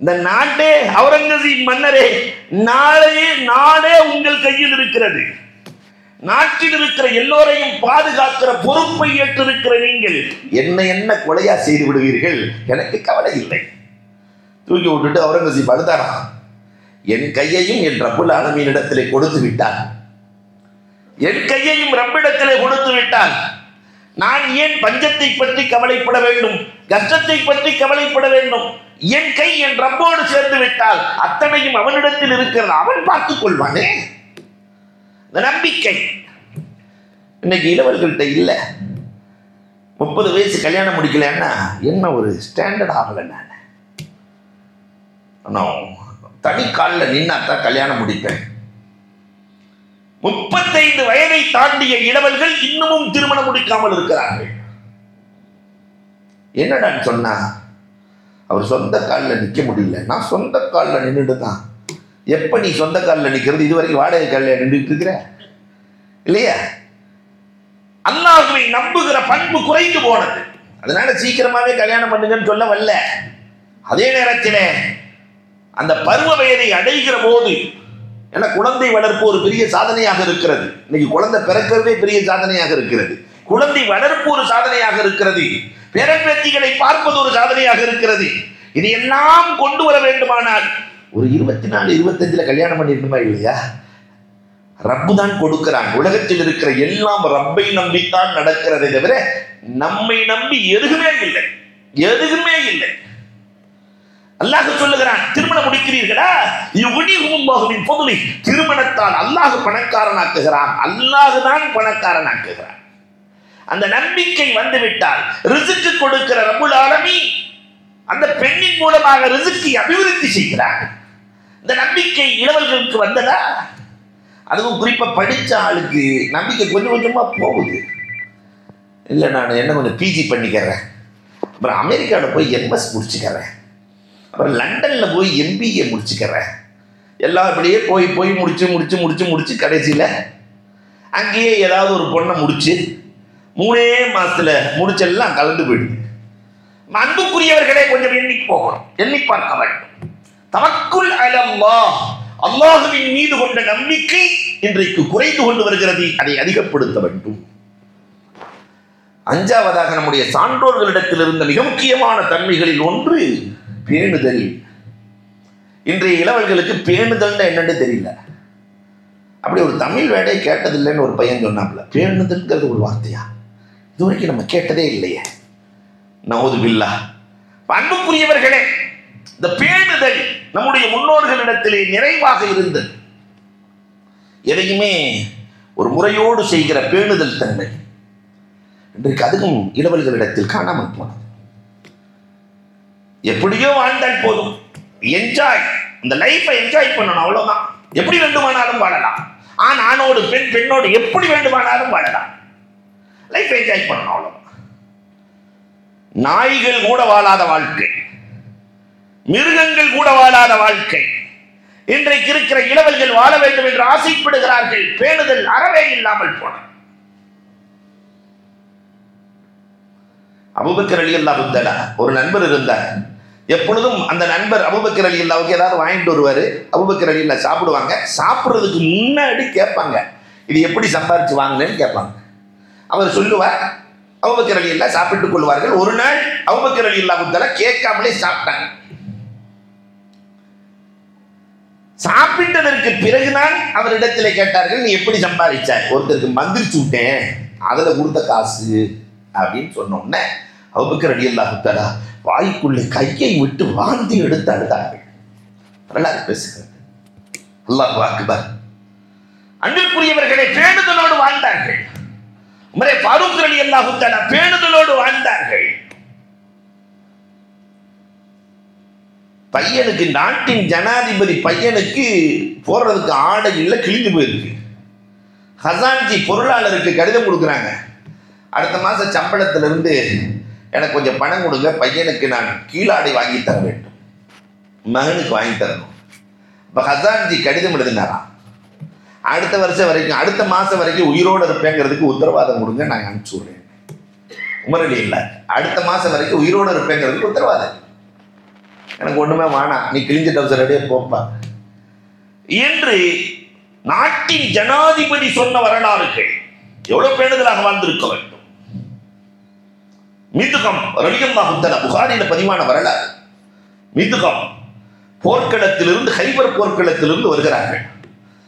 இந்த நாட்டே அவுரங்கசீப் மன்னரே நாளையே நாடே உங்கள் கையில் இருக்கிறது. நாட்டில் இருக்கிற எல்லோரையும் பாதுகாக்கிற பொறுப்பை ஏற்றிருக்கிற நீங்கள் என்ன என்ன கொலையா செய்து விடுவீர்கள்? எனக்கு கவலை இல்லை. தூக்கி விட்டுட்டு அவுரங்கசீப் அழுதானா என் கையையும் என் ரப்புல் ஆலமீனிடத்திலே கொடுத்து விட்டான் என் கையையும் ரப்பிடத்திலே கொடுத்து விட்டான் நான் ஏன் பஞ்சத்தை பற்றி கவலைப்பட வேண்டும்? கஷ்டத்தை பற்றி கவலைப்பட வேண்டும். என் கை என் ரப்போடு சேர்ந்து விட்டால் அத்தனையும் அவனிடத்தில் இருக்கிறது. அவன் பார்த்துக் கொள்வானே. நம்பிக்கை இன்னைக்கு இளவர்கள்ட்ட இல்லை. முப்பது வயசு கல்யாணம் முடிக்கலன்னா என்ன ஒரு ஸ்டாண்டர்ட் ஆகலை நான். நான் தனி காலில் நின்னா தான் கல்யாணம் முடிப்பேன். முப்பத்தைந்து வயதை தாண்டிய இளவல்கள் இன்னமும் திருமணம் முடிக்காமல் இருக்கிறார்கள். என்னடான்னு சொன்னா அவர் சொந்த காலில் நிற்க முடியல. நான் சொந்த காலில் நின்றுட்டு தான். எப்போ நீ சொந்த காலில் நிற்கிறது இது வரைக்கும் வாடகை காலில் நின்றுட்டு இருக்கிற? இல்லையா? அல்லாஹுவை நம்புகிற பண்பு குறைந்து போனது. அதனால சீக்கிரமாவே கல்யாணம் பண்ணுங்கன்னு சொல்ல வரல. அதே நேரத்தில் அந்த பருவ வயதை அடைகிற போது ஏன்னா குழந்தை வளர்ப்பு ஒரு பெரிய சாதனையாக இருக்கிறது. இன்னைக்கு குழந்தை பிறக்கிறதே பெரிய சாதனையாக இருக்கிறது. குழந்தை வளர்ப்பு ஒரு சாதனையாக இருக்கிறது. பேரன்பேத்திகளை பார்ப்பது ஒரு சாதனையாக இருக்கிறது. இது எல்லாம் கொண்டு வர வேண்டுமானால் ஒரு இருபத்தி நாலு இருபத்தஞ்சுல கல்யாணம் பண்ணிருக்கணுமா இல்லையா? ரப்பு தான் கொடுக்கிறான். உலகத்தில் இருக்கிற எல்லாம் ரப்பை நம்பித்தான் நடக்கிறதை தவிர நம்மை நம்பி எதுவுமே இல்லை. எதுவுமே இல்லை. அல்லாஹ் சொல்லுகிறான் திருமணம் முடிக்கிறீர்களா? யுகனிஹுல்லாஹுவின் பொதுமை திருமணத்தால் அல்லாஹ் பணக்காரனாக்குகிறான். அல்லாஹ் தான் பணக்காரனாக்குகிறான். அந்த நம்பிக்கை வந்துவிட்டால் ரிசுக்கு கொடுக்கிற ரபுல் ஆலமி அந்த பெண்ணின் மூலமாக ரிசுக்கை அபிவிருத்தி செய்கிறார். இந்த நம்பிக்கை இளவல்களுக்கு வந்ததா? அதுவும் குறிப்பா படிச்ச ஆளுக்கு நம்பிக்கை கொஞ்சம் கொஞ்சமா போகுது. இல்லை நான் என்ன கொஞ்சம் பிஜி பண்ணிக்கிறேன். அப்புறம் அமெரிக்காவில் போய் எம்எஸ் முடிச்சுக்கிறேன். அப்புறம் லண்டனில் போய் எம்பிஏ முடிச்சுக்கிறேன். எல்லாம் இப்படியே போய் போய் முடிச்சு முடிச்சு முடிச்சு முடிச்சு கடைசியில் அங்கேயே ஏதாவது ஒரு பொண்ணை முடிச்சு மூணே மாசத்துல முடிச்செல்லாம் கலந்து போயிடுது. அன்புக்குரியவர்களே கொஞ்சம் எண்ணி போகணும். எண்ணி பார்க்க வேண்டும். தமக்குள் அலம்மா அல்லாஹுவின் மீது கொண்ட நம்பிக்கை இன்றைக்கு குறைந்து கொண்டு வருகிறது. அதை அதிகப்படுத்த வேண்டும். அஞ்சாவதாக நம்முடைய சான்றோர்களிடத்தில் இருந்த மிக முக்கியமான தன்மைகளில் ஒன்று பேணுதல். இன்றைய இளவல்களுக்கு பேணுதல்னு என்னன்னு தெரியல. அப்படி ஒரு தமிழ் வேடை கேட்டதில்லைன்னு ஒரு பையன் சொன்னாப்ல பேணுதல்ங்கிறது ஒரு வார்த்தையா? இது வரைக்கும் நம்ம கேட்டதே இல்லையே. நவது பில்லா. அன்புக்குரியவர்களே இந்த பேணுதல் நம்முடைய முன்னோர்களிடத்திலே நிறைவாக இருந்தது. எதையுமே ஒரு முறையோடு செய்கிற பேணுதல் தன்மை இன்றைக்கு அதுவும் இளவல்களிடத்தில் காணாமல் போனது. எப்படியோ வாழ்ந்தால் போதும். என்ஜாய் இந்த லைஃப்பை என்ஜாய் பண்ணணும் அவ்வளவுதான். எப்படி வேண்டுமானாலும் வாழலாம். ஆண் ஆணோடு பெண் பெண்ணோடு எப்படி வேண்டுமானாலும் வாழலாம். லைஃப் என்ஜாய் பண்ணணும் அவ்வளோ நாய்கள் கூட வாழாத வாழ்க்கை. மிருகங்கள் கூட வாழாத வாழ்க்கை. இன்றைக்கு இருக்கிற இளவல்கள் வாழ வேண்டும் என்று ஆசைப்படுகிறார்கள். பேணுதல் அறவே இல்லாமல் போன. அபுபக்கர் அலி அல்லா ஒரு நண்பர் இருந்தார். எப்பொழுதும் அந்த நண்பர் அபுபக்கர் அலி அல்லாவுக்கு ஏதாவது வாங்கிட்டு வருவார் அபுபக்கர் அலி அல்லா சாப்பிடுவாங்க. சாப்பிட்றதுக்கு முன்னாடி கேட்பாங்க. இது எப்படி சம்பாரிச்சு வாங்கினேன்னு கேட்பாங்க. அவர் சொல்லுவார் அவுபக்கர் அலி அல்லா சாப்பிட்டுக் கொள்வார்கள். ஒரு நாள் அவுபக்கர் அலி அல்லா கேட்காமலே சாப்பிட்டாங்க. சாப்பிட்டதற்கு பிறகுதான் அவரிடத்தில் கேட்டார்கள் நீ எப்படி சம்பாதிச்சாய் ஒருத்தருக்கு மந்திரிச்சு விட்டேன். அதில் கொடுத்த காசு அப்படின்னு சொன்னோன்னே அபுபக்கர் அலி வாய்க்குள்ளே கையை விட்டு வாந்தி எடுத்து அழுதார்கள். வரலாறு பேசுகிறது. அல்லாஹ் அக்பர். அன்பிற்குரியவர்களை பேணுதலோடு வாழ்ந்தார்கள். உமரே பாரூக் அலி அல்லாஹுத்தலா பேணுதலோடு வாழ்ந்தார்கள். பையனுக்கு நாட்டின் ஜனாதிபதி பையனுக்கு போடுறதுக்கு ஆடை இல்லை கிழிஞ்சு போயிருக்கு. ஹசான்ஜி பொருளாளருக்கு கடிதம் கொடுக்குறாங்க. அடுத்த மாதம் சம்பளத்திலிருந்து எனக்கு கொஞ்சம் பணம் கொடுங்க பையனுக்கு நான் கீழாடை வாங்கி தர வேண்டும். மகனுக்கு வாங்கி தரணும். இப்போ ஹசான்ஜி கடிதம் எழுதினாராம். அடுத்த வருஷம் வரைக்கும் அடுத்த மாதம் வரைக்கும் உயிரோடு இருப்பேங்கிறதுக்கு உத்தரவாதம் கொடுங்க நான் அனுப்பிச்சி விடுறேன். உமரடி இல்லை. அடுத்த மாதம் வரைக்கும் உயிரோடு இருப்பேங்கிறதுக்கு உத்தரவாதம். எனக்கு ஒன்றுமே வேணாம். நீ கிழிஞ்ச டவுசர் அடியே போப்பா. என்று நாட்டின் ஜனாதிபதி சொன்ன வரலாறுகள் எவ்வளோ பேணுதலாக வாழ்ந்திருக்கவன் மிதுகம் ரலியல்லாஹுத்தல புகாரில பதிவான வரலாறு. மீதுகம் போர்க்களத்திலிருந்து ஹைபர் போர்க்களத்திலிருந்து வருகிறார்கள்.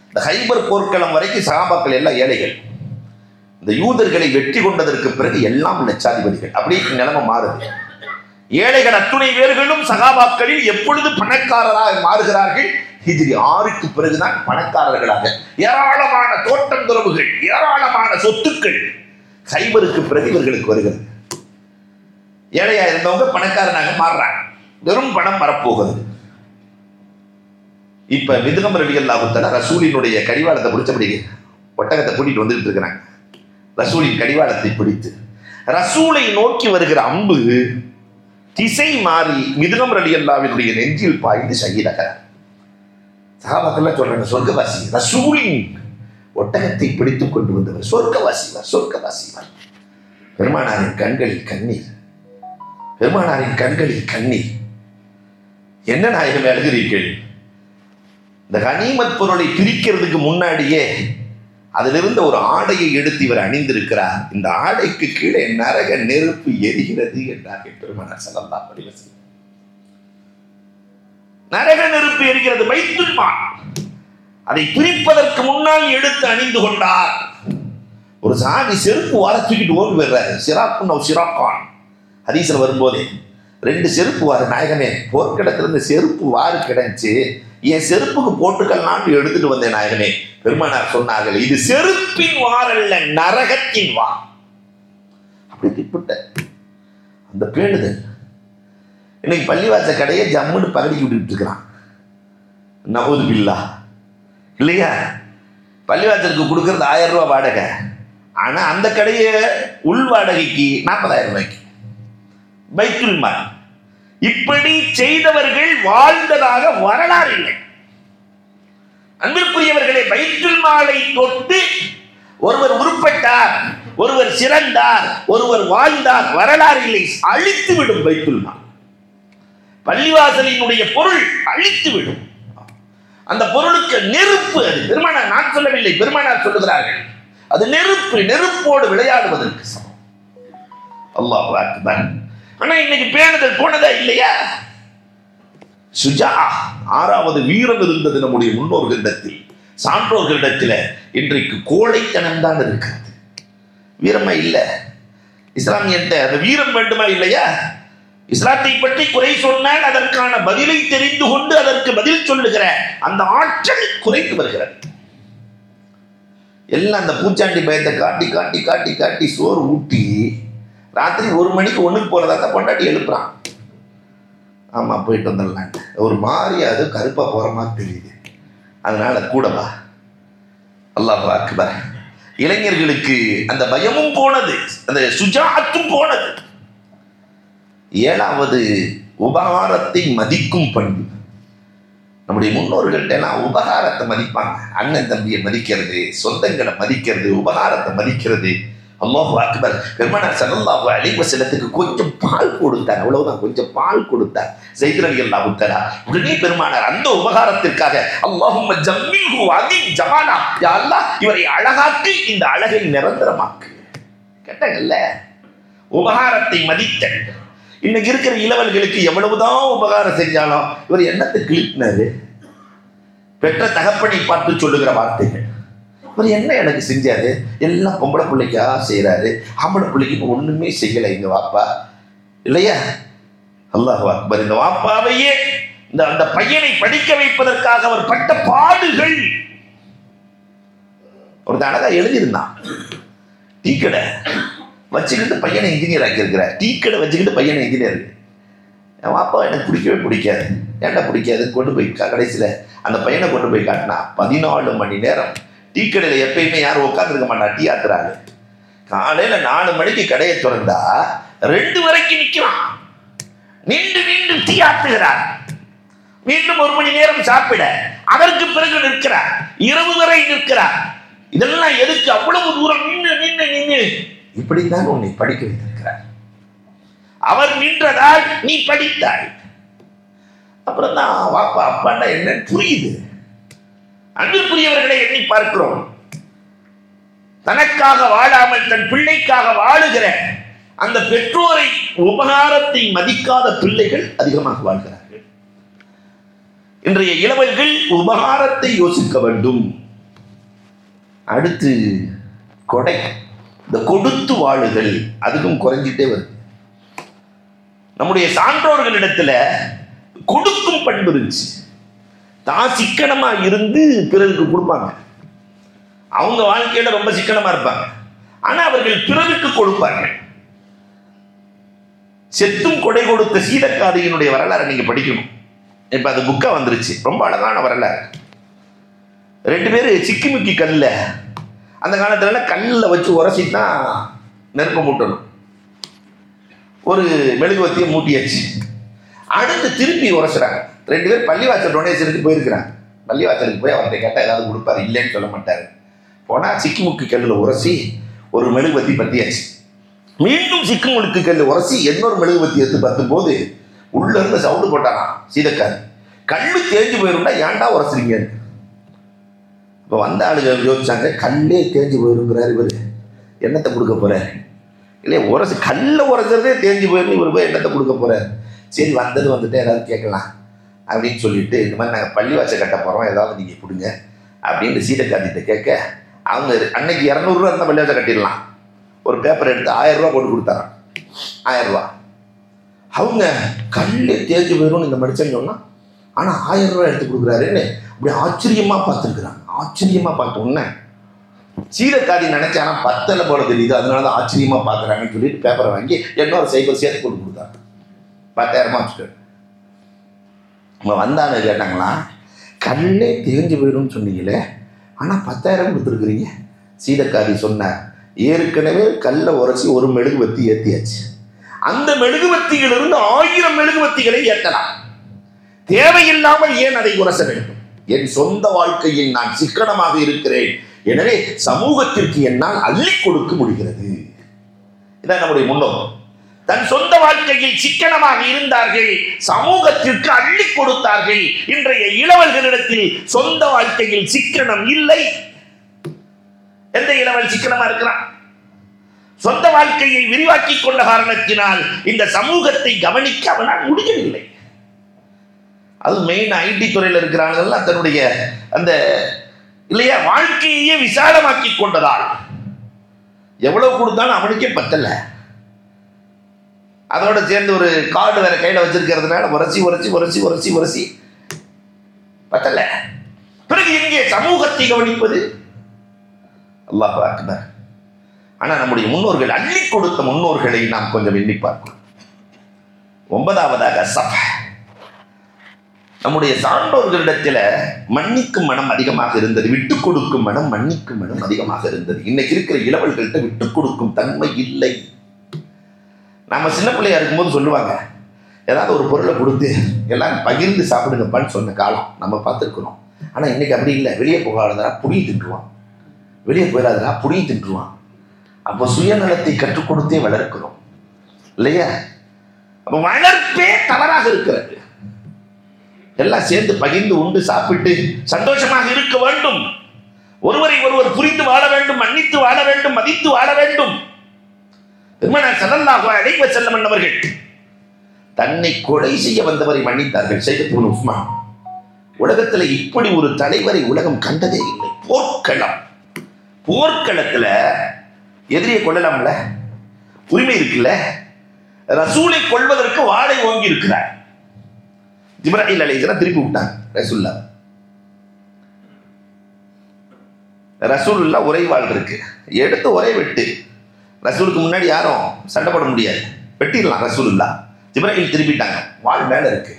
இந்த ஹைபர் போர்க்களம் வரைக்கும் சகாபாக்கள் எல்லாம் ஏழைகள். இந்த யூதர்களை வெற்றி கொண்டதற்கு பிறகு எல்லாம் லட்சாதிபதிகள். அப்படி நிலைமை மாறுது. ஏழைகள் அத்துணை பேர்களும் சகாபாக்களில் எப்பொழுது பணக்காரராக மாறுகிறார்கள்? ஹிஜ்ரி ஆறுக்கு பிறகுதான் பணக்காரர்களாக. ஏராளமான தோட்டம் துறவுகள் ஏராளமான சொத்துக்கள் ஹைபருக்கு பிறகு இவர்களுக்கு வருகிறது. ஏழையா இருந்தவங்க பணக்காரனாக மாறுறாங்க. வெறும் பணம் வரப்போகுது. இப்ப மிதுகம் ரவி அல்லாஹுத்தல ரசூலினுடைய கடிவாளத்தை பிடிச்சபடி ஒட்டகத்தை கூட்டிட்டு வந்துட்டு இருக்கிறாங்க. ரசூலின் கடிவாளத்தை பிடித்து. ரசூலை நோக்கி வருகிற அம்பு திசை மாறி மிதுகம் ரலி அல்லாவினுடைய நெஞ்சில் பாய்ந்து சகிதகிறார் சகாபாக்கெல்லாம் சொல்றாங்க சொர்க்கவாசி. ரசூலின் ஒட்டகத்தை பிடித்துக் கொண்டு வந்தவர் சொர்க்கவாசிவர் சொர்க்கவாசிவர். பெருமானாரின் கண்களில் கண்ணீர். பெருமானாரின் கண்களில் கண்ணீர். என்ன நாயகம் எழுதுறீர்கள் இந்த கனிமத் பொருளை பிரிக்கிறதுக்கு முன்னாடியே அதிலிருந்த ஒரு ஆடையை எடுத்து இவர் அணிந்திருக்கிறார். இந்த ஆடைக்கு கீழே நரக நெருப்பு எரிகிறது என்றார்கள் பெருமானார் சலந்தா வஸல்லம். நரக நெருப்பு எரிகிறது வைத்துமா அதை பிரிப்பதற்கு முன்னால் எடுத்து அணிந்து கொண்டார். ஒரு சாமி செருப்பு வார தூக்கிட்டு ஓடி வர்றாரு சிராப்பு சிராக்கான் ஹதீஸில் வரும்போதே ரெண்டு செருப்பு வாரு நாயகனே போர்க்கிடத்துல செருப்பு வாறு கிடைச்சி என் செருப்புக்கு போட்டுக்கலான்னு எடுத்துட்டு வந்தேன் நாயகனே. பெருமானார் சொன்னார்கள் இது செருப்பின் வாரல்ல நரகத்தின் வா. அப்படி திப்பிட்ட அந்த பேடுது இன்னைக்கு பள்ளிவாச கடையை ஜம்முன்னு பகடிக்கு விட்டுட்டு இருக்கிறான். நவது பில்லா. இல்லையா? பள்ளிவாசலுக்கு கொடுக்கறது ஆயிரம் ரூபா வாடகை. ஆனால் அந்த கடையை உள் வாடகைக்கு நாற்பதாயிரம் ரூபாய்க்கு. பைத்துல் மரம் இப்படி செய்தவர்கள் வாழ்ந்ததாக வரலாறு இல்லை. அன்பிற்குரியவர்களை பைத்துல் மாலை தொட்டு ஒருவர் உருப்பட்டார் ஒருவர் சிறந்தார் ஒருவர் வாழ்ந்தார் வரலாறு இல்லை. அழித்து விடும் பைத்துல் மால். பள்ளிவாசலினுடைய பொருள் அழித்து விடும் அந்த பொருளுக்கு நெருப்பு அது பெருமானார் நான் சொல்லவில்லை பெருமானார் சொல்லுகிறார்கள். அது நெருப்பு நெருப்போடு விளையாடுவதற்கு சமம். அல்லாஹ் அக்பர். ஆனா இன்னைக்கு பேணுதல் போனதா இல்லையா? சுஜா ஆறாவது வீரம் இருந்தது நம்முடைய முன்னோர்களிடத்தில் சான்றோர்களிடத்தில் இன்றைக்கு கோழைத்தனம் தான் இருக்கிறது. வீரமா இல்லை. இஸ்லாமியன்ட்ட அந்த வீரம் வேண்டுமா இல்லையா? இஸ்லாத்தை பற்றி குறை சொன்னால் அதற்கான பதிலை தெரிந்து கொண்டு அதற்கு பதில் சொல்லுகிற அந்த ஆற்றல் குறைத்து வருகிறது. எல்லாம் அந்த பூச்சாண்டி பயத்தை காட்டி காட்டி காட்டி காட்டி சோறு ஊட்டி ராத்திரி ஒரு மணிக்கு ஒன்றுக்கு போகிறதா தான் பொண்டாட்டி எழுப்புறான். ஆமாம் போயிட்டு வந்துடலாம். ஒரு மாதிரி அது கருப்பா போகிற மாதிரி தெரியுது. அதனால் கூட வா. அல்லாஹ் அக்பர். இளைஞர்களுக்கு அந்த பயமும் போனது. அந்த சுஜாத்தும் போனது. ஏழாவது உபகாரத்தை மதிக்கும் பண்பு. நம்முடைய முன்னோர்கள்ட்ட எல்லாம் உபகாரத்தை மதிப்பாங்க. அண்ணன் தம்பியை மதிக்கிறது சொந்தங்களை மதிக்கிறது உபகாரத்தை மதிக்கிறது. அல்லாஹு அக்பர். பெருமானார் சல்லாஹு அலைஹி கொஞ்சம் பால் கொடுத்தார். அவ்வளவுதான் கொஞ்சம் பால் கொடுத்தார். செய்திரவி அல்லா உத்தரா உடனே பெருமானார் அந்த உபகாரத்திற்காக அல்லாஹும் ஜம்மில்ஹு அதி ஜமானா யா அல்லாஹ் இவரை அழகாக்கி இந்த அழகை நிரந்தரமாக்கு. கேட்டாங்கல்ல? உபகாரத்தை மதித்தல். இன்னைக்கு இருக்கிற இளவல்களுக்கு எவ்வளவுதான் உபகாரம் செஞ்சாலும் இவர் என்னத்தை கிளிப்பினாரு பெற்ற தகப்பனை பார்த்து சொல்லுகிற வார்த்தைகள். அவர் என்ன எனக்கு செஞ்சார்? எல்லாம் பொம்பளை பிள்ளைக்கா செய்கிறாரு ஆம்பளை பிள்ளைக்கு இப்போ ஒன்றுமே செய்யலை எங்கள் வாப்பா. இல்லையா? அல்லாஹ் அக்பர். இந்த வாப்பாவையே இந்த அந்த பையனை படிக்க வைப்பதற்காக அவர் பட்ட பாடுகள். ஒரு அழகா எழுதியிருந்தான். டீ கடை வச்சுக்கிட்டு பையனை இன்ஜினியர் ஆக்கியிருக்கிறார். டீ கடை வச்சுக்கிட்டு பையனை இன்ஜினியர் என் வாப்பா எனக்கு பிடிக்கவே பிடிக்காது. ஏன்டா பிடிக்காது கொண்டு போய் கடைசியில் அந்த பையனை கொண்டு போய் காட்டினா பதினாலு மணி நேரம் டீ கடையில் எப்பயுமே யாரும் உட்காந்துருக்க மாட்டா டீ ஆத்துறாங்க. காலையில் நாலு மணிக்கு கடையை திறந்தா ரெண்டு வரைக்கும் நிற்கிறான் நின்று நின்று டீ ஆத்துகிறார். மீண்டும் ஒரு மணி நேரம் சாப்பிட அதற்கு பிறகு நிற்கிறார். இரவு வரை நிற்கிறார். இதெல்லாம் எதுக்கு அவ்வளவு தூரம் நின்று நின்று நின்று இப்படித்தான் உன்னை படிக்க வைத்திருக்கிறார். அவர் நின்றதால் நீ படித்தாய். அப்புறம் தான் வாப்பா அப்பாண்டா என்னன்னு புரியுது. அன்பிற்குரியவர்களை எண்ணி பார்க்கிறோம். தனக்காக வாழாமல் தன் பிள்ளைக்காக வாழுகிற அந்த பெற்றோரை உபகாரத்தை மதிக்காத பிள்ளைகள் அதிகமாக வாழ்கிறார்கள். இன்றைய இளவல்கள் உபகாரத்தை யோசிக்க வேண்டும். அடுத்து கொடை இந்த கொடுத்து வாழுதல் அதுக்கும் குறைஞ்சிட்டே வருது. நம்முடைய சான்றோர்களிடத்துல கொடுக்கும் பண்பு இருந்துச்சு. தான் சிக்கனமா இருந்து பிறருக்கு கொடுப்பாங்க. அவங்க வாழ்க்கையில ரொம்ப சிக்கனமா இருப்பாங்க. ஆனா அவர்கள் பிறருக்கு கொடுப்பாங்க செத்தும் கொடை கொடுத்த சீதக்காதையினுடைய வரலாறை நீங்க படிக்கணும். இப்ப அது புக்கா வந்துருச்சு. ரொம்ப அழகான வரலாறு. ரெண்டு பேரும் சிக்கிமுக்கி கல்ல. அந்த காலத்துல கல்லில் வச்சு உரசி தான் நெருப்பு மூட்டணும். ஒரு மெழுகுவத்தியை மூட்டியாச்சு. அடுத்து திருப்பி உரசுறாங்க. ரெண்டு பேர் பள்ளிவாசல் டொனேஷனுக்கு போயிருக்கிறாங்க. பள்ளிவாசலுக்கு போய் அவர்கிட்ட கேட்டால் ஏதாவது கொடுப்பாரு இல்லைன்னு சொல்ல மாட்டார். போனால் சிக்கிமுக்கு கல்லில் உரசி ஒரு மெழுகுவத்தி பற்றியாச்சு மீண்டும் சிக்கிமுக்கு கல் உரசி இன்னொரு மெழுகுவத்தி எடுத்து பத்தும் போது உள்ள இருந்து சவுண்டு போட்டானா சீதக்காரு. கண்ணு தேஞ்சு போயிருந்தா ஏன்டா உரசுறீங்கன்னு இப்போ வந்த ஆளுங்க யோசிச்சாங்க கல்லே தேஞ்சு போயிருங்கிறார் இவர். என்னத்தை கொடுக்க போகிறார் இல்லையா உரசு கல்ல உரசுறதே தேஞ்சு போயிருந்து இவர் போய் என்னத்தை கொடுக்க போகிறார் சரி வந்தது வந்துட்டு ஏதாவது கேட்கலாம். அப்படின்னு சொல்லிட்டு இந்த மாதிரி நாங்கள் பள்ளிவாசல் கட்ட போகிறோம் ஏதாவது நீங்கள் கொடுங்க அப்படின்னு சீதக்காந்திட்ட கேட்க அவங்க அன்னைக்கு இரநூறுவா இருந்தால் பள்ளிவாசல் கட்டிடலாம். ஒரு பேப்பர் எடுத்து ஆயிரரூவா போட்டு கொடுத்தாராம். ஆயிரரூவா அவங்க கல் தேஞ்சு போயிடும்னு இந்த மனுஷன் சொன்னால் ஆனால் ஆயிரம் ரூபாய் எடுத்து கொடுக்குறாருன்னு அப்படி ஆச்சரியமாக பார்த்துருக்குறாங்க. ஆச்சரியமாக பார்த்த உடனே சீதக்காதி நினைச்சானா பத்தல போல தெரியுது அதனால தான் ஆச்சரியமாக பார்க்குறாங்கன்னு சொல்லிட்டு பேப்பரை வாங்கி இன்னொரு சைக்கிள் சேர்த்து போட்டு கொடுத்தாங்க பத்தாயிரமா வச்சுட்டு அவங்க வந்தாங்க கேட்டாங்களா? கல்லே தேஞ்சு போயிடும்னு சொன்னீங்களே ஆனால் பத்தாயிரம் கொடுத்துருக்குறீங்க. சீதக்காரி சொன்ன ஏற்கனவே கல்லை உரைச்சி ஒரு மெழுகுவத்தி ஏற்றியாச்சு அந்த மெழுகுவத்தியிலிருந்து ஆயிரம் மெழுகுவத்திகளை ஏற்றலாம். தேவையில்லாமல் ஏன் அதை உரச வேண்டும்? என் சொந்த வாழ்க்கையில் நான் சிக்கனமாக இருக்கிறேன். எனவே சமூகத்திற்கு என்னால் அள்ளி கொடுக்க முடிகிறது. இதான் நம்முடைய முன்னோர் தன் சொந்த வாழ்க்கையில் சிக்கனமாக இருந்தார்கள் சமூகத்திற்கு அள்ளி கொடுத்தார்கள். இன்றைய இளவல்களிடத்தில் சொந்த வாழ்க்கையில் சிக்கனம் இல்லை. எந்த இளவல் சிக்கனமா இருக்கிறான் சொந்த வாழ்க்கையை விரிவாக்கிக் கொண்ட காரணத்தினால் இந்த சமூகத்தை கவனிக்க அவனால் முடியவில்லை. அது மெயின் ஐடி துறையில் இருக்கிறார்கள் தன்னுடைய அந்த இல்லையா வாழ்க்கையே விசாலமாக்கி கொண்டதால். எவ்வளவு கொடுத்தாலும் அவனுக்கே பத்தலை. அதோட சேர்ந்து ஒரு கார்டு வேற கையில் வச்சிருக்கிறதுனால உரசி உரசி உரசி உரசி உரசி. பத்தல. பிறகு இங்கே சமூகத்தை கவனிப்பது அல்லாஹ் அக்பர். ஆனால் நம்முடைய முன்னோர்கள் அள்ளி கொடுத்த முன்னோர்களை நாம் கொஞ்சம் எண்ணி பார்க்கணும். ஒன்பதாவதாக சஃப. நம்முடைய சான்றோர்களிடத்தில் மன்னிக்கும் மனம் அதிகமாக இருந்தது விட்டுக் கொடுக்கும் மனம் மன்னிக்கும் மனம் அதிகமாக இருந்தது. இன்னைக்கு இருக்கிற இளவல்கள்கிட்ட விட்டுக் கொடுக்கும் தன்மை இல்லை. நம்ம சின்ன பிள்ளையா இருக்கும்போது சொல்லுவாங்க ஏதாவது ஒரு பொருளை கொடுத்து எல்லாம் பகிர்ந்து சாப்பிடுங்கப்பான்னு சொன்ன காலம் நம்ம பார்த்துருக்குறோம். ஆனால் இன்றைக்கி அப்படி இல்லை. வெளியே போகாதனா புடி தின்றுவான் வெளியே போயிடாதா புடி தின்றுவான் அப்போ சுயநலத்தை கற்றுக் கொடுத்தே வளர்க்கிறோம். இல்லையா? அப்போ வளர்ப்பே தவறாக இருக்கிறது. எல்லாம் சேர்ந்து பகிர்ந்து உண்டு சாப்பிட்டு சந்தோஷமாக இருக்க வேண்டும். ஒருவரை ஒருவர் புரிந்து வாழ வேண்டும் மன்னித்து வாழ வேண்டும் மதித்து வாழ வேண்டும். பெருமனார் சல்லல்லாஹு அலைஹி வஸல்லம் என்பவர்கள் தன்னை கொலை செய்ய வந்தவரை மன்னித்தார்கள் செய்தபோன் உஸ்மான். உலகத்தில் இப்படி ஒரு தலைவரை உலகம் கண்டதே இல்லை. போர்க்களம். போர்க்களத்தில் எதிரியை கொள்ளலாம்ல உரிமை இருக்குல்ல? ரசூலை கொள்வதற்கு வாளை ஓங்கி இருக்கிறார். ஜிப்ராஹில் அலைஹிஸ்ஸலாம் திருப்பி விட்டாங்க ரசூல்லா ரசூலுல்லா உரைவாள் இருக்கு. எடுத்து உரை விட்டு ரசூலுக்கு முன்னாடி யாரும் சண்டை போட முடியாது. வெட்டிடலாம் ரசூலுல்லா. ஜிப்ராஹில் திருப்பிட்டாங்க. வாள் மேலே இருக்கு.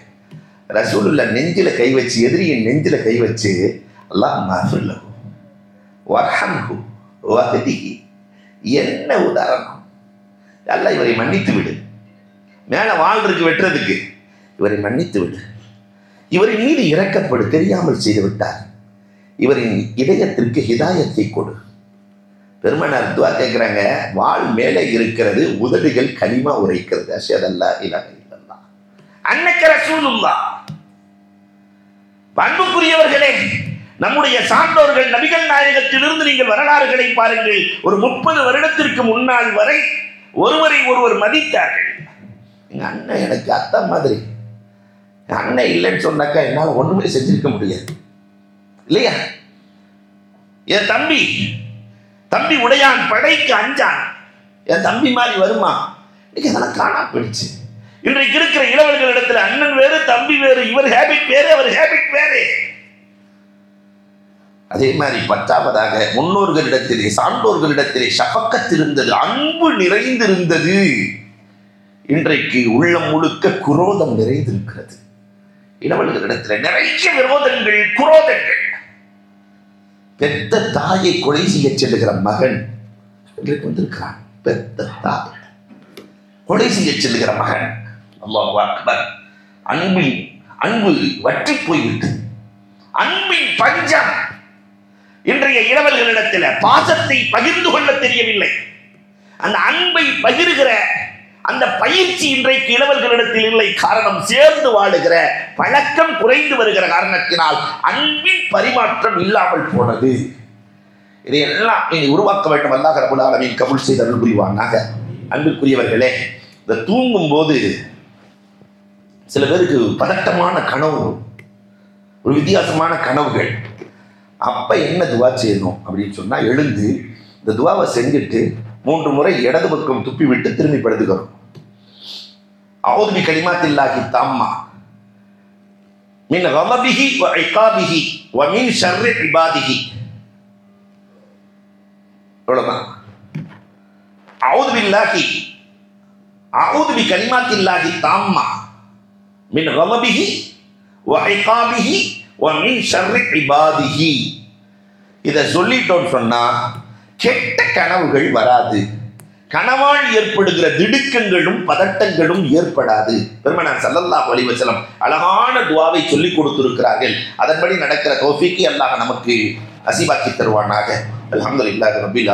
ரசூலுல்ல நெஞ்சில கை வச்சு எதிரியின் நெஞ்சில கை வச்சு அல்லாஹ் மஃபில்லஹு வர்ஹம்ஹு வஹதிஹி. என்ன உதாரணம்? அல்ல இவரை மன்னித்து விடு. மேலே வாழ் இருக்கு வெட்டுறதுக்கு. இவரை மன்னித்து விடு. இவரின் மீது இறக்கப்படு தெரியாமல் செய்து விட்டார். இவரின் இதயத்திற்கு ஹிதாயத்தை கொடு. பெருமனார் துவா கேட்குறாங்க வாள் மேலே இருக்கிறது உதடுகள் கனிமா உரைக்கிறது. அசதல்லா இல்லாம இல்லல்லா அன்னக்கர ரசூலுல்லா. பண்புக்குரியவர்களே நம்முடைய சான்றோர்கள் நபிகள் நாயகத்திலிருந்து நீங்கள் வரலாறுகளை பாருங்கள். ஒரு முப்பது வருடத்திற்கு முன்னால் வரை ஒருவரை ஒருவர் மதித்தார்கள். எங்க அண்ணன் எனக்கு அத்தம் மாதிரி. அண்ணன் இல்லைன்னு சொன்னாக்கா என்னால் ஒண்ணுமே செஞ்சிருக்க முடியாது. இல்லையா? என் தம்பி தம்பி உடையான் படைக்கு அஞ்சான். என் தம்பி மாதிரி வருமா? இன்னைக்கு அதெல்லாம் காணா போயிடுச்சு. இன்றைக்கு இருக்கிற இளவல்களிடத்துல அண்ணன் வேறு தம்பி வேறு இவர் ஹேபிட் வேறு அவர் ஹேபிட் வேறு. அதே மாதிரி பத்தாவதாக முன்னோர்களிடத்திலே சான்றோர்களிடத்திலே ஷபக்கத் இருந்தது அன்பு நிறைந்திருந்தது. இன்றைக்கு உள்ளம் முழுக்க குரோதம் நிறைந்திருக்கிறது. இளவல்களிடத்தில் நிறைய விரோதங்கள் குரோதங்கள். பெத்த தாயை கொலை செய்ய செல்லுகிற மகன் எங்களுக்கு வந்திருக்கிறான். பெத்த தாய். கொலை செய்ய செல்லுகிற மகன். அல்லாஹ் அக்பர். அன்பின் அன்பு வற்றி போய்விட்டு அன்பின் பஞ்சம் இன்றைய இளவல்களிடத்தில் பாசத்தை பகிர்ந்து கொள்ள தெரியவில்லை. அந்த அன்பை பகிர்கிற அந்த பயிற்சி இன்றைக்கு இளவல்களிடத்தில் இல்லை. காரணம் சேர்ந்து வாழுகிற பழக்கம் குறைந்து வருகிற காரணத்தினால் அன்பின் பரிமாற்றம் இல்லாமல் போனது. இதையெல்லாம் நீங்கள் உருவாக்க வேண்டும். அல்லாஹ் ரபுல் ஆலமீன் கபுல் செய்து அருள் புரிவானாக. அன்புக்குரியவர்களே இந்த தூங்கும் போது சில பேருக்கு பதட்டமான கனவு ஒரு வித்தியாசமான கனவுகள். அப்போ என்ன துவா செய்யணும் அப்படின்னு சொன்னால் எழுந்து இந்த துவாவை செஞ்சுட்டு மூன்று முறை இடது பக்கம் துப்பி விட்டு திரும்பி படுத்துக்கிறோம் அவுதுபி கலிமாத்தில்லாஹி தாம்மா மின் கலபிஹி வ இகாபிஹி வ மின் ஷர்ரி இபாதிஹி இவ்வளவுதான் அவுது பில்லாஹி அவுது பி கலிமாத்தில்லாஹி தாம்மா மின் கலபிஹி வ இகாபிஹி வ மின் ஷர்ரி இபாதிஹி இதை சொல்லிட்டோன்னு சொன்னா கெட்ட கனவுகள் வராது. கனவால் ஏற்படுகிற திடுக்கங்களும் பதட்டங்களும் ஏற்படாது. பெருமனார் சல்லல்லா அலைஹி அழகான துவாவை சொல்லிக் கொடுத்திருக்கிறார்கள். அதன்படி நடக்கிற தோஃபிக்கு அல்லாஹ் நமக்கு அசிவாக்கி தருவானாக. அல்ஹம்துலில்லாஹி ரப்பில்